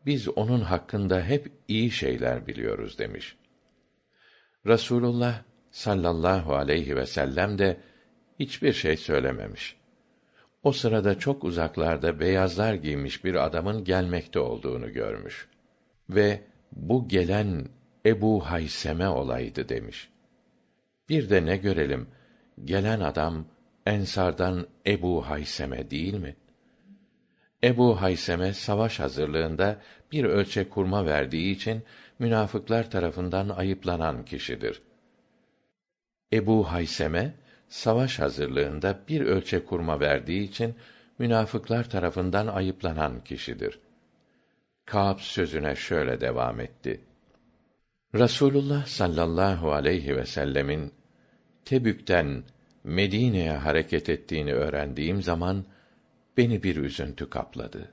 biz onun hakkında hep iyi şeyler biliyoruz demiş. Rasulullah sallallahu aleyhi ve sellem de hiçbir şey söylememiş. O sırada çok uzaklarda beyazlar giymiş bir adamın gelmekte olduğunu görmüş ve bu gelen Ebu Hayseme olaydı demiş. Bir de ne görelim, gelen adam Ensardan Ebu Hayseme değil mi? Ebu Hayseme savaş hazırlığında bir ölçek kurma verdiği için münafıklar tarafından ayıplanan kişidir. Ebu Hayseme savaş hazırlığında bir ölçek kurma verdiği için münafıklar tarafından ayıplanan kişidir. Kâb sözüne şöyle devam etti. Rasulullah sallallahu aleyhi ve sellemin Tebük'ten Medine'ye hareket ettiğini öğrendiğim zaman beni bir üzüntü kapladı.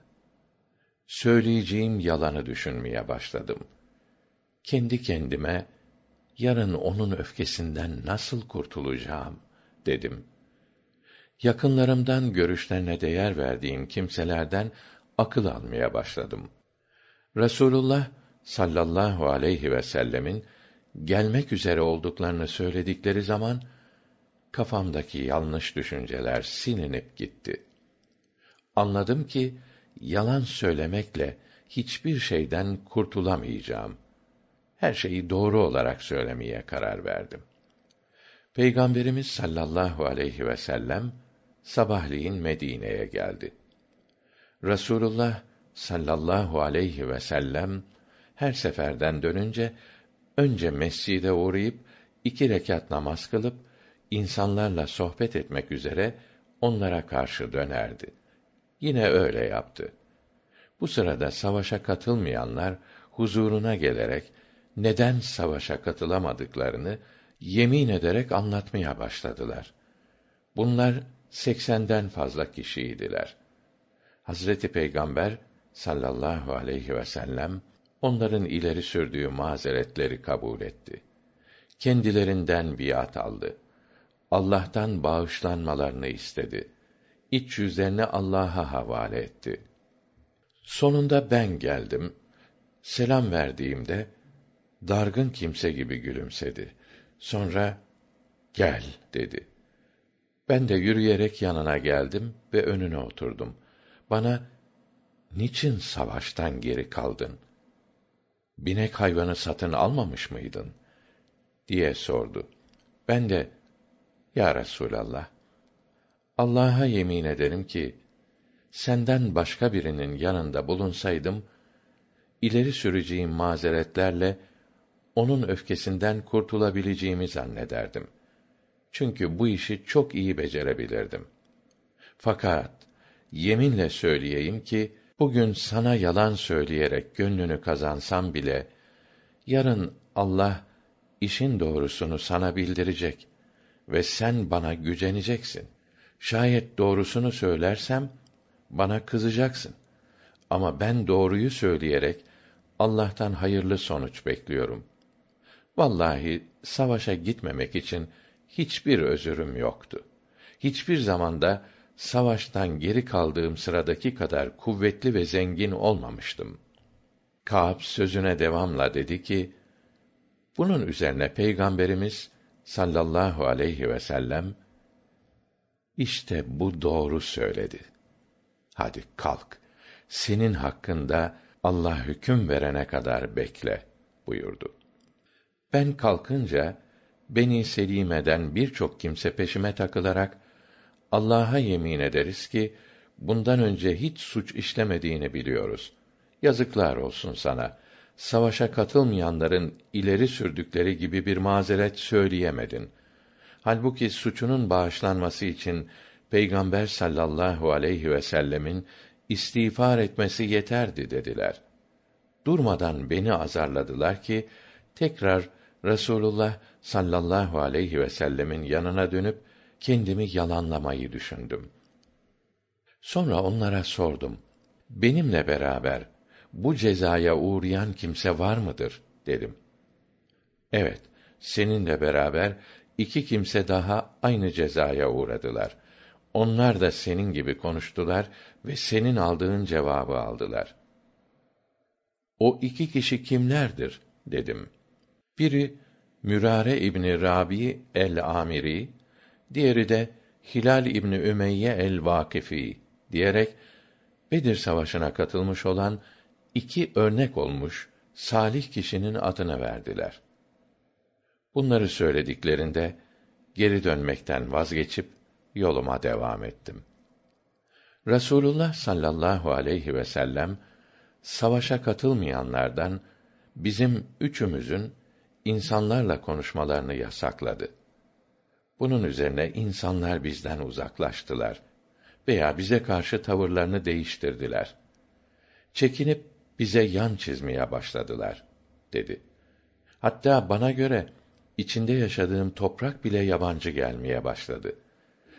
Söyleyeceğim yalanı düşünmeye başladım. Kendi kendime yarın onun öfkesinden nasıl kurtulacağım dedim. Yakınlarımdan görüşlerine değer verdiğim kimselerden akıl almaya başladım. Resulullah sallallahu aleyhi ve sellemin gelmek üzere olduklarını söyledikleri zaman kafamdaki yanlış düşünceler silinip gitti. Anladım ki yalan söylemekle hiçbir şeyden kurtulamayacağım. Her şeyi doğru olarak söylemeye karar verdim. Peygamberimiz sallallahu aleyhi ve sellem sabahleyin Medine'ye geldi. Rasulullah sallallahu aleyhi ve sellem her seferden dönünce önce mescide uğrayıp iki rekat namaz kılıp insanlarla sohbet etmek üzere onlara karşı dönerdi. Yine öyle yaptı. Bu sırada savaşa katılmayanlar huzuruna gelerek neden savaşa katılamadıklarını yemin ederek anlatmaya başladılar. Bunlar seksenden fazla kişiydiler. Hazreti Peygamber sallallahu aleyhi ve sellem onların ileri sürdüğü mazeretleri kabul etti. Kendilerinden biat aldı. Allah'tan bağışlanmalarını istedi. İç yüzlerini Allah'a havale etti. Sonunda ben geldim. Selam verdiğimde dargın kimse gibi gülümsedi. Sonra gel dedi. Ben de yürüyerek yanına geldim ve önüne oturdum. Bana niçin savaştan geri kaldın? Binek hayvanı satın almamış mıydın? diye sordu. Ben de ya Resulallah Allah'a yemin ederim ki senden başka birinin yanında bulunsaydım ileri süreceğim mazeretlerle onun öfkesinden kurtulabileceğimi zannederdim. Çünkü bu işi çok iyi becerebilirdim. Fakat yeminle söyleyeyim ki bugün sana yalan söyleyerek gönlünü kazansam bile yarın Allah işin doğrusunu sana bildirecek ve sen bana güceneceksin. Şayet doğrusunu söylersem bana kızacaksın. Ama ben doğruyu söyleyerek Allah'tan hayırlı sonuç bekliyorum. Vallahi savaşa gitmemek için hiçbir özürüm yoktu. Hiçbir zamanda savaştan geri kaldığım sıradaki kadar kuvvetli ve zengin olmamıştım. Kâb sözüne devamla dedi ki, bunun üzerine Peygamberimiz sallallahu aleyhi ve sellem, işte bu doğru söyledi. Hadi kalk, senin hakkında Allah hüküm verene kadar bekle buyurdu. Ben kalkınca Beni Selime'den birçok kimse peşime takılarak Allah'a yemin ederiz ki bundan önce hiç suç işlemediğini biliyoruz. Yazıklar olsun sana. Savaşa katılmayanların ileri sürdükleri gibi bir mazeret söyleyemedin. Halbuki suçunun bağışlanması için Peygamber sallallahu aleyhi ve sellemin istiğfar etmesi yeterdi dediler. Durmadan beni azarladılar ki tekrar Resulullah sallallahu aleyhi ve sellemin yanına dönüp kendimi yalanlamayı düşündüm. Sonra onlara sordum. Benimle beraber bu cezaya uğrayan kimse var mıdır dedim. Evet, seninle beraber iki kimse daha aynı cezaya uğradılar. Onlar da senin gibi konuştular ve senin aldığın cevabı aldılar. O iki kişi kimlerdir dedim. Biri Mürare İbni Rabi el-Amiri, diğeri de Hilal İbni Ümeyye el-Vakifi diyerek Bedir Savaşı'na katılmış olan iki örnek olmuş salih kişinin adını verdiler. Bunları söylediklerinde geri dönmekten vazgeçip yoluma devam ettim. Rasulullah sallallahu aleyhi ve sellem savaşa katılmayanlardan bizim üçümüzün insanlarla konuşmalarını yasakladı. Bunun üzerine insanlar bizden uzaklaştılar veya bize karşı tavırlarını değiştirdiler. Çekinip bize yan çizmeye başladılar dedi. Hatta bana göre içinde yaşadığım toprak bile yabancı gelmeye başladı.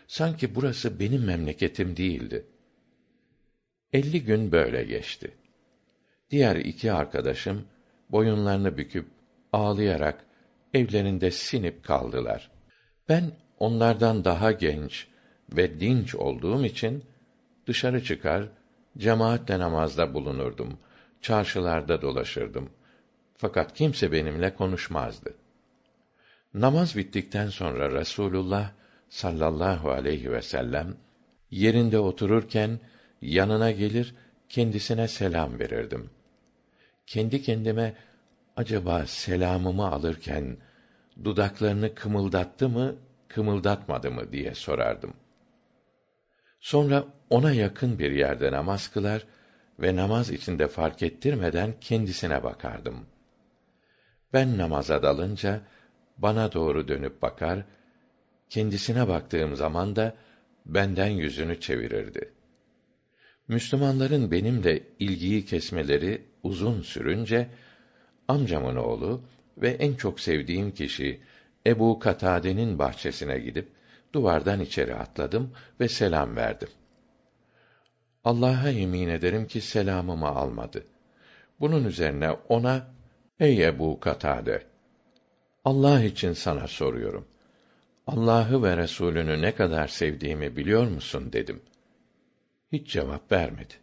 Sanki burası benim memleketim değildi. Elli gün böyle geçti. Diğer iki arkadaşım boyunlarını büküp ağlayarak evlerinde sinip kaldılar. Ben onlardan daha genç ve dinç olduğum için dışarı çıkar, cemaatle namazda bulunurdum. Çarşılarda dolaşırdım. Fakat kimse benimle konuşmazdı. Namaz bittikten sonra Resulullah sallallahu aleyhi ve sellem yerinde otururken yanına gelir kendisine selam verirdim. Kendi kendime acaba selamımı alırken dudaklarını kımıldattı mı, kımıldatmadı mı diye sorardım. Sonra ona yakın bir yerde namaz kılar ve namaz içinde fark ettirmeden kendisine bakardım. Ben namaza dalınca bana doğru dönüp bakar, kendisine baktığım zaman da benden yüzünü çevirirdi. Müslümanların benimle ilgiyi kesmeleri uzun sürünce amcamın oğlu ve en çok sevdiğim kişi Ebu Katade'nin bahçesine gidip duvardan içeri atladım ve selam verdim. Allah'a yemin ederim ki selamımı almadı. Bunun üzerine ona, ey Ebu Katade, Allah için sana soruyorum. Allah'ı ve Resulünü ne kadar sevdiğimi biliyor musun dedim. Hiç cevap vermedi.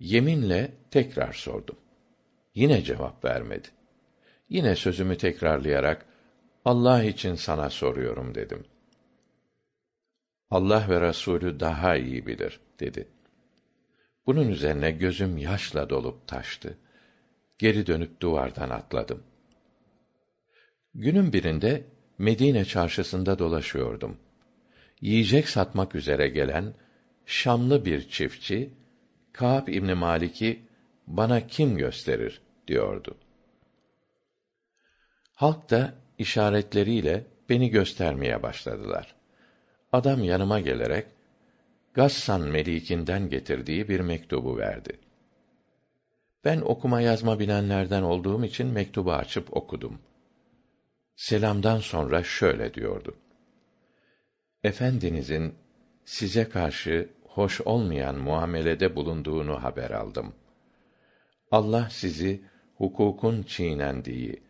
Yeminle tekrar sordum. Yine cevap vermedi. Yine sözümü tekrarlayarak Allah için sana soruyorum dedim. Allah ve Resulü daha iyi bilir dedi. Bunun üzerine gözüm yaşla dolup taştı. Geri dönüp duvardan atladım. Günün birinde Medine çarşısında dolaşıyordum. Yiyecek satmak üzere gelen Şamlı bir çiftçi Kâb İbn Malik'i bana kim gösterir diyordu. Halk da işaretleriyle beni göstermeye başladılar. Adam yanıma gelerek Gassan melikinden getirdiği bir mektubu verdi. Ben okuma yazma bilenlerden olduğum için mektubu açıp okudum. Selamdan sonra şöyle diyordu. Efendinizin size karşı hoş olmayan muamelede bulunduğunu haber aldım. Allah sizi hukukun çiğnendiği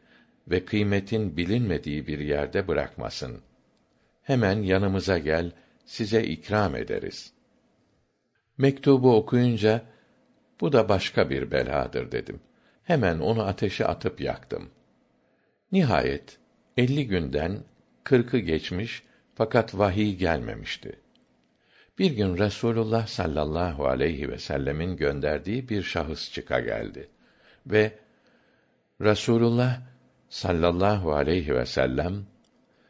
ve kıymetin bilinmediği bir yerde bırakmasın. Hemen yanımıza gel, size ikram ederiz. Mektubu okuyunca, bu da başka bir beladır dedim. Hemen onu ateşe atıp yaktım. Nihayet, elli günden kırkı geçmiş fakat vahiy gelmemişti. Bir gün Resulullah sallallahu aleyhi ve sellemin gönderdiği bir şahıs çıka geldi ve Resulullah sallallahu aleyhi ve sellem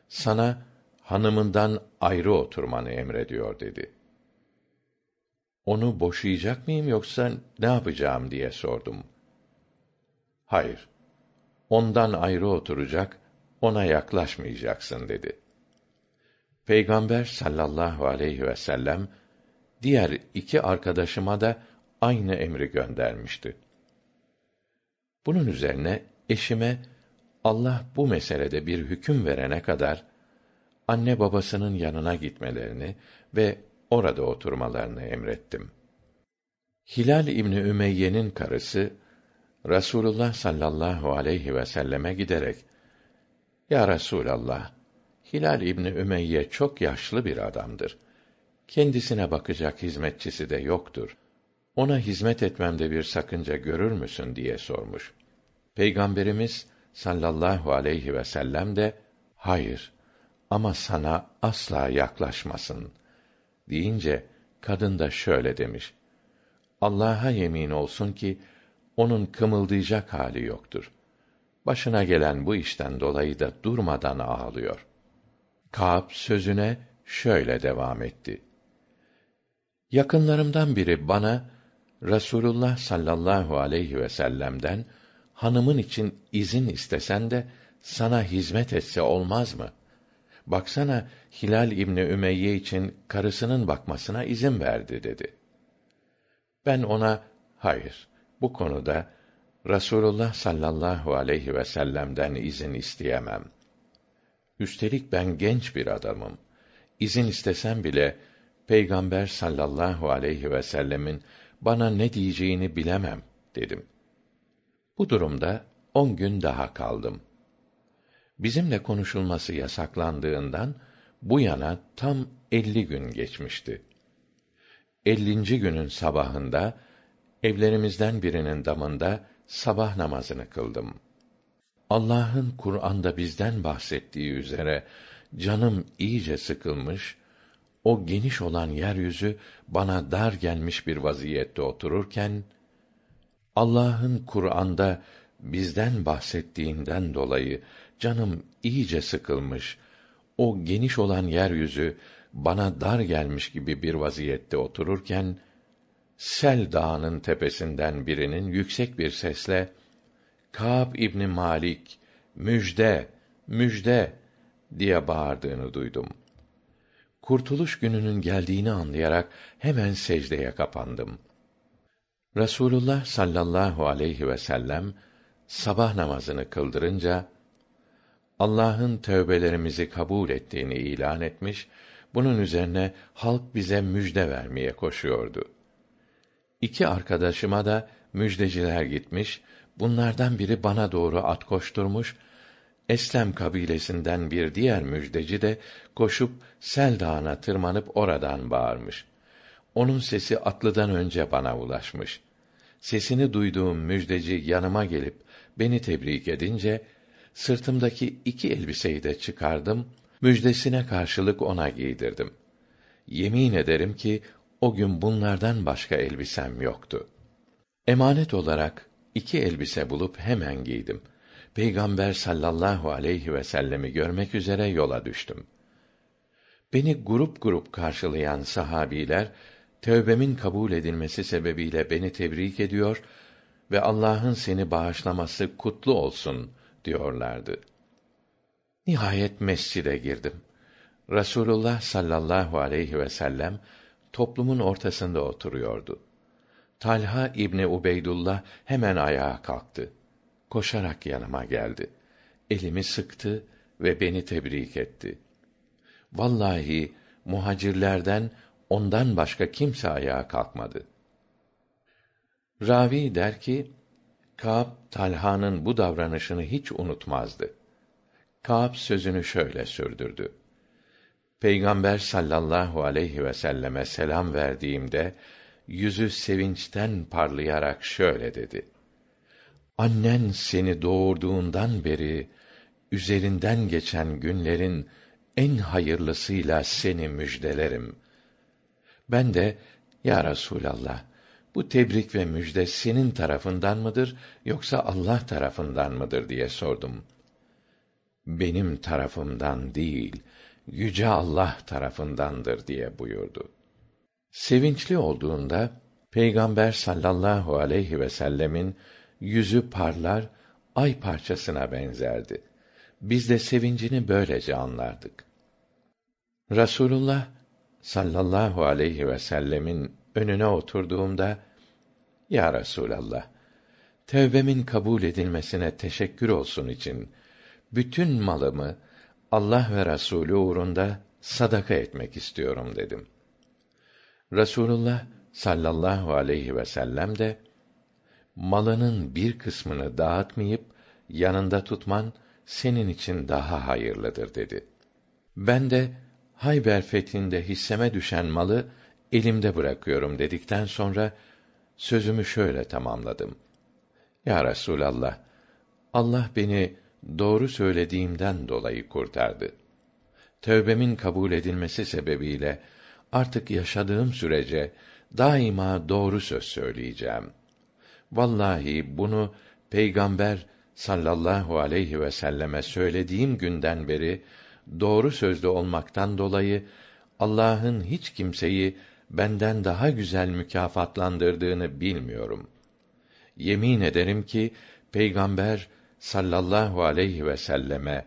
sana hanımından ayrı oturmanı emrediyor dedi. Onu boşayacak mıyım yoksa ne yapacağım diye sordum. Hayır. Ondan ayrı oturacak, ona yaklaşmayacaksın dedi. Peygamber sallallahu aleyhi ve sellem diğer iki arkadaşıma da aynı emri göndermişti. Bunun üzerine eşime Allah bu meselede bir hüküm verene kadar anne babasının yanına gitmelerini ve orada oturmalarını emrettim. Hilal İbni Ümeyye'nin karısı Rasulullah sallallahu aleyhi ve selleme giderek Ya Resulallah Hilal İbni Ümeyye çok yaşlı bir adamdır. Kendisine bakacak hizmetçisi de yoktur. Ona hizmet etmemde bir sakınca görür müsün diye sormuş. Peygamberimiz sallallahu aleyhi ve sellem de hayır ama sana asla yaklaşmasın deyince kadın da şöyle demiş. Allah'a yemin olsun ki onun kımıldayacak hali yoktur. Başına gelen bu işten dolayı da durmadan ağlıyor. Kâb sözüne şöyle devam etti. Yakınlarımdan biri bana Rasulullah sallallahu aleyhi ve sellem'den hanımın için izin istesen de sana hizmet etse olmaz mı? Baksana Hilal İbni Ümeyye için karısının bakmasına izin verdi dedi. Ben ona hayır bu konuda Rasulullah sallallahu aleyhi ve sellem'den izin isteyemem. Üstelik ben genç bir adamım. İzin istesem bile Peygamber sallallahu aleyhi ve sellemin bana ne diyeceğini bilemem dedim. Bu durumda on gün daha kaldım. Bizimle konuşulması yasaklandığından bu yana tam elli gün geçmişti. Ellinci günün sabahında evlerimizden birinin damında sabah namazını kıldım. Allah'ın Kur'an'da bizden bahsettiği üzere canım iyice sıkılmış, o geniş olan yeryüzü bana dar gelmiş bir vaziyette otururken Allah'ın Kur'an'da bizden bahsettiğinden dolayı canım iyice sıkılmış. O geniş olan yeryüzü bana dar gelmiş gibi bir vaziyette otururken Sel Dağı'nın tepesinden birinin yüksek bir sesle Kâb İbni Malik müjde müjde diye bağırdığını duydum. Kurtuluş gününün geldiğini anlayarak hemen secdeye kapandım. Rasulullah sallallahu aleyhi ve sellem sabah namazını kıldırınca Allah'ın tövbelerimizi kabul ettiğini ilan etmiş, bunun üzerine halk bize müjde vermeye koşuyordu. İki arkadaşıma da müjdeciler gitmiş, bunlardan biri bana doğru at koşturmuş, Eslem kabilesinden bir diğer müjdeci de koşup Sel Dağı'na tırmanıp oradan bağırmış. Onun sesi atlıdan önce bana ulaşmış. Sesini duyduğum müjdeci yanıma gelip beni tebrik edince sırtımdaki iki elbiseyi de çıkardım, müjdesine karşılık ona giydirdim. Yemin ederim ki o gün bunlardan başka elbisem yoktu. Emanet olarak iki elbise bulup hemen giydim. Peygamber sallallahu aleyhi ve sellemi görmek üzere yola düştüm. Beni grup grup karşılayan sahabiler tövbemin kabul edilmesi sebebiyle beni tebrik ediyor ve Allah'ın seni bağışlaması kutlu olsun diyorlardı. Nihayet mescide girdim. Rasulullah sallallahu aleyhi ve sellem toplumun ortasında oturuyordu. Talha İbni Ubeydullah hemen ayağa kalktı. Koşarak yanıma geldi. Elimi sıktı ve beni tebrik etti. Vallahi muhacirlerden ondan başka kimse ayağa kalkmadı. Ravi der ki, Kâb, Talha'nın bu davranışını hiç unutmazdı. Kâb sözünü şöyle sürdürdü. Peygamber sallallahu aleyhi ve selleme selam verdiğimde, yüzü sevinçten parlayarak şöyle dedi. Annen seni doğurduğundan beri, üzerinden geçen günlerin en hayırlısıyla seni müjdelerim. Ben de, Ya Resûlallah, bu tebrik ve müjde senin tarafından mıdır, yoksa Allah tarafından mıdır diye sordum. Benim tarafımdan değil, yüce Allah tarafındandır diye buyurdu. Sevinçli olduğunda Peygamber sallallahu aleyhi ve sellemin yüzü parlar, ay parçasına benzerdi. Biz de sevincini böylece anlardık. Rasulullah sallallahu aleyhi ve sellemin önüne oturduğumda Ya Resulallah tevbemin kabul edilmesine teşekkür olsun için bütün malımı Allah ve Resulü uğrunda sadaka etmek istiyorum dedim. Resulullah sallallahu aleyhi ve sellem de malının bir kısmını dağıtmayıp yanında tutman senin için daha hayırlıdır dedi. Ben de Hayber fethinde hisseme düşen malı elimde bırakıyorum dedikten sonra sözümü şöyle tamamladım. Ya Resulallah, Allah beni doğru söylediğimden dolayı kurtardı. Tövbemin kabul edilmesi sebebiyle artık yaşadığım sürece daima doğru söz söyleyeceğim. Vallahi bunu Peygamber sallallahu aleyhi ve selleme söylediğim günden beri doğru sözlü olmaktan dolayı Allah'ın hiç kimseyi benden daha güzel mükafatlandırdığını bilmiyorum. Yemin ederim ki Peygamber sallallahu aleyhi ve selleme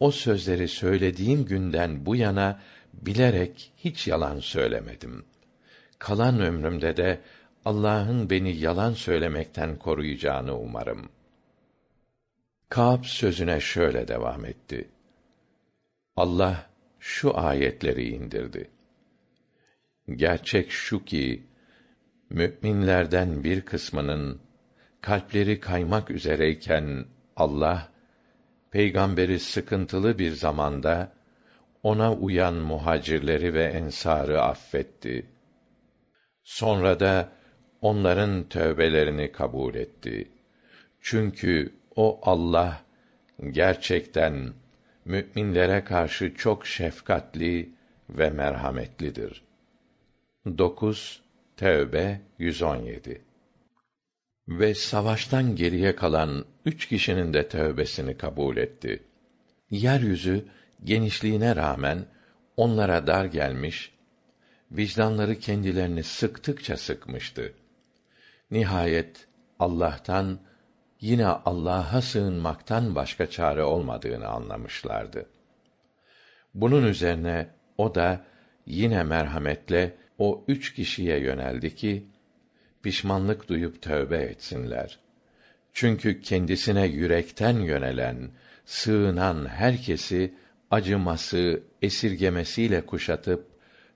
o sözleri söylediğim günden bu yana bilerek hiç yalan söylemedim. Kalan ömrümde de Allah'ın beni yalan söylemekten koruyacağını umarım. Kâb sözüne şöyle devam etti. Allah şu ayetleri indirdi. Gerçek şu ki müminlerden bir kısmının kalpleri kaymak üzereyken Allah peygamberi sıkıntılı bir zamanda ona uyan muhacirleri ve ensarı affetti. Sonra da onların tövbelerini kabul etti. Çünkü o Allah gerçekten müminlere karşı çok şefkatli ve merhametlidir. 9 Tevbe 117 Ve savaştan geriye kalan üç kişinin de tövbesini kabul etti. Yeryüzü genişliğine rağmen onlara dar gelmiş, vicdanları kendilerini sıktıkça sıkmıştı. Nihayet Allah'tan yine Allah'a sığınmaktan başka çare olmadığını anlamışlardı. Bunun üzerine o da yine merhametle o üç kişiye yöneldi ki pişmanlık duyup tövbe etsinler. Çünkü kendisine yürekten yönelen, sığınan herkesi acıması, esirgemesiyle kuşatıp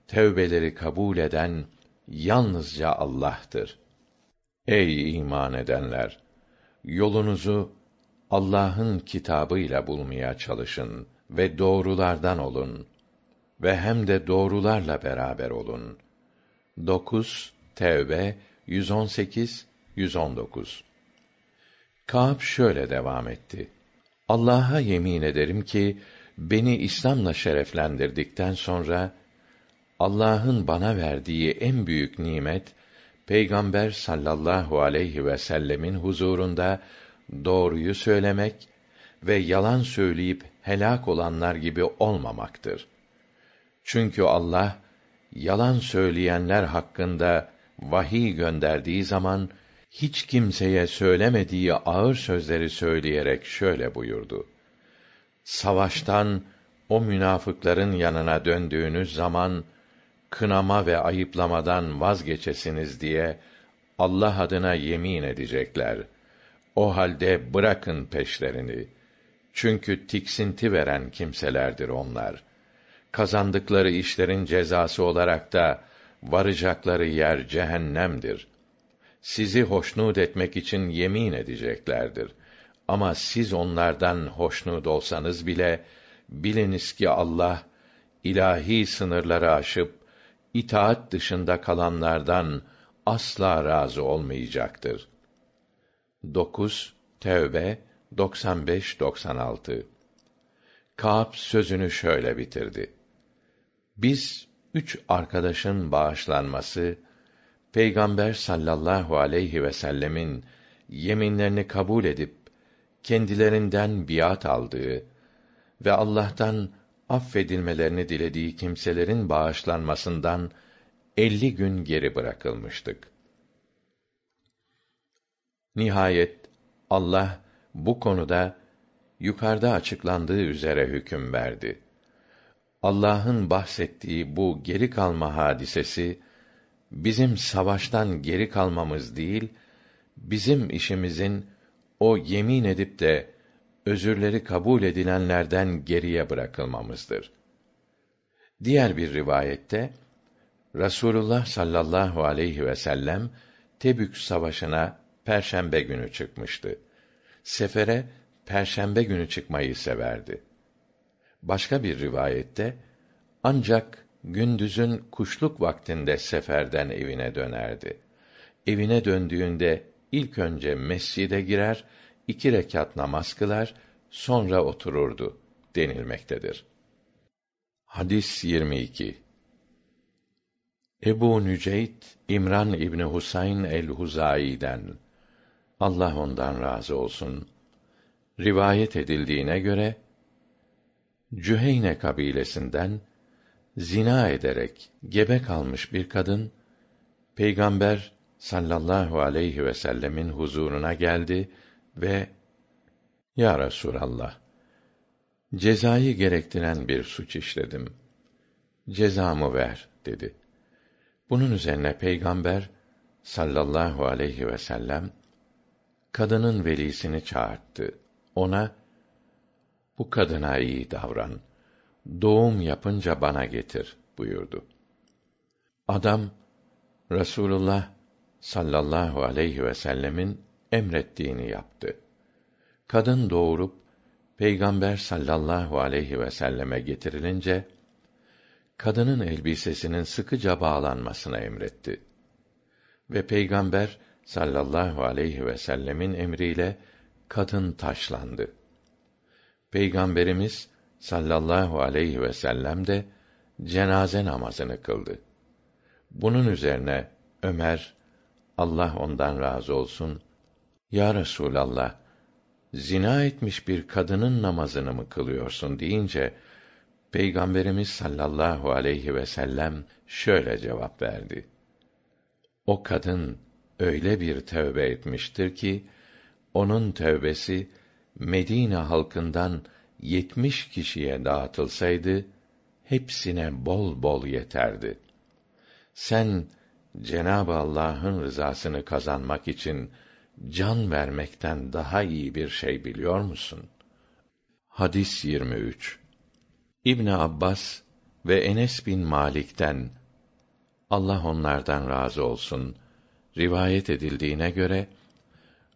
tövbeleri kabul eden yalnızca Allah'tır. Ey iman edenler! Yolunuzu Allah'ın kitabıyla bulmaya çalışın ve doğrulardan olun ve hem de doğrularla beraber olun. 9 Tevbe 118 119 Kâb şöyle devam etti. Allah'a yemin ederim ki beni İslam'la şereflendirdikten sonra Allah'ın bana verdiği en büyük nimet Peygamber sallallahu aleyhi ve sellemin huzurunda doğruyu söylemek ve yalan söyleyip helak olanlar gibi olmamaktır. Çünkü Allah yalan söyleyenler hakkında vahiy gönderdiği zaman hiç kimseye söylemediği ağır sözleri söyleyerek şöyle buyurdu: Savaştan o münafıkların yanına döndüğünüz zaman kınama ve ayıplamadan vazgeçesiniz diye Allah adına yemin edecekler. O halde bırakın peşlerini. Çünkü tiksinti veren kimselerdir onlar. Kazandıkları işlerin cezası olarak da varacakları yer cehennemdir. Sizi hoşnut etmek için yemin edeceklerdir. Ama siz onlardan hoşnut olsanız bile biliniz ki Allah ilahi sınırları aşıp itaat dışında kalanlardan asla razı olmayacaktır. 9 Tevbe 95 96 Kâb sözünü şöyle bitirdi. Biz üç arkadaşın bağışlanması Peygamber sallallahu aleyhi ve sellemin yeminlerini kabul edip kendilerinden biat aldığı ve Allah'tan affedilmelerini dilediği kimselerin bağışlanmasından elli gün geri bırakılmıştık. Nihayet Allah bu konuda yukarıda açıklandığı üzere hüküm verdi. Allah'ın bahsettiği bu geri kalma hadisesi bizim savaştan geri kalmamız değil, bizim işimizin o yemin edip de özürleri kabul edilenlerden geriye bırakılmamızdır. Diğer bir rivayette Rasulullah sallallahu aleyhi ve sellem Tebük savaşına perşembe günü çıkmıştı. Sefere perşembe günü çıkmayı severdi. Başka bir rivayette ancak gündüzün kuşluk vaktinde seferden evine dönerdi. Evine döndüğünde ilk önce mescide girer, iki rekat namaz kılar, sonra otururdu denilmektedir. Hadis 22 Ebu Nüceyt İmran İbni Husayn el-Huzai'den Allah ondan razı olsun. Rivayet edildiğine göre Cüheyne kabilesinden zina ederek gebe kalmış bir kadın Peygamber sallallahu aleyhi ve sellemin huzuruna geldi ve Ya Resulallah cezayı gerektiren bir suç işledim. Cezamı ver dedi. Bunun üzerine Peygamber sallallahu aleyhi ve sellem kadının velisini çağırttı. Ona bu kadına iyi davran. Doğum yapınca bana getir buyurdu. Adam Rasulullah sallallahu aleyhi ve sellemin emrettiğini yaptı. Kadın doğurup Peygamber sallallahu aleyhi ve selleme getirilince kadının elbisesinin sıkıca bağlanmasına emretti. Ve Peygamber sallallahu aleyhi ve sellemin emriyle kadın taşlandı. Peygamberimiz sallallahu aleyhi ve sellem de cenaze namazını kıldı. Bunun üzerine Ömer Allah ondan razı olsun ya Resulallah zina etmiş bir kadının namazını mı kılıyorsun deyince Peygamberimiz sallallahu aleyhi ve sellem şöyle cevap verdi. O kadın öyle bir tövbe etmiştir ki onun tövbesi Medine halkından yetmiş kişiye dağıtılsaydı hepsine bol bol yeterdi. Sen Cenab-ı Allah'ın rızasını kazanmak için can vermekten daha iyi bir şey biliyor musun? Hadis 23. İbn Abbas ve Enes bin Malik'ten Allah onlardan razı olsun rivayet edildiğine göre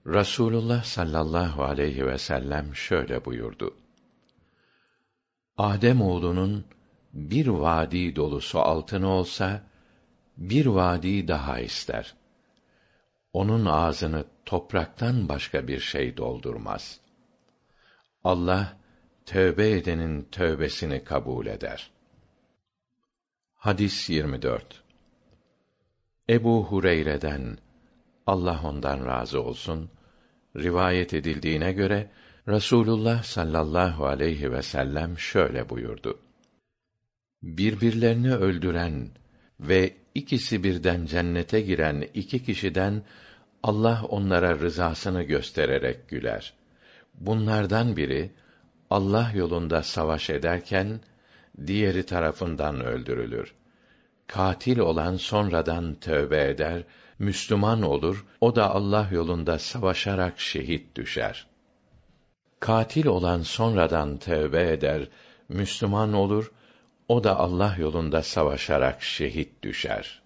Rasulullah sallallahu aleyhi ve sellem şöyle buyurdu. Adem oğlunun bir vadi dolusu altını olsa bir vadi daha ister. Onun ağzını topraktan başka bir şey doldurmaz. Allah tövbe edenin tövbesini kabul eder. Hadis 24. Ebu Hureyre'den Allah ondan razı olsun rivayet edildiğine göre Rasulullah sallallahu aleyhi ve sellem şöyle buyurdu. Birbirlerini öldüren ve ikisi birden cennete giren iki kişiden Allah onlara rızasını göstererek güler. Bunlardan biri Allah yolunda savaş ederken diğeri tarafından öldürülür. Katil olan sonradan tövbe eder, Müslüman olur, o da Allah yolunda savaşarak şehit düşer. Katil olan sonradan tövbe eder, Müslüman olur, o da Allah yolunda savaşarak şehit düşer.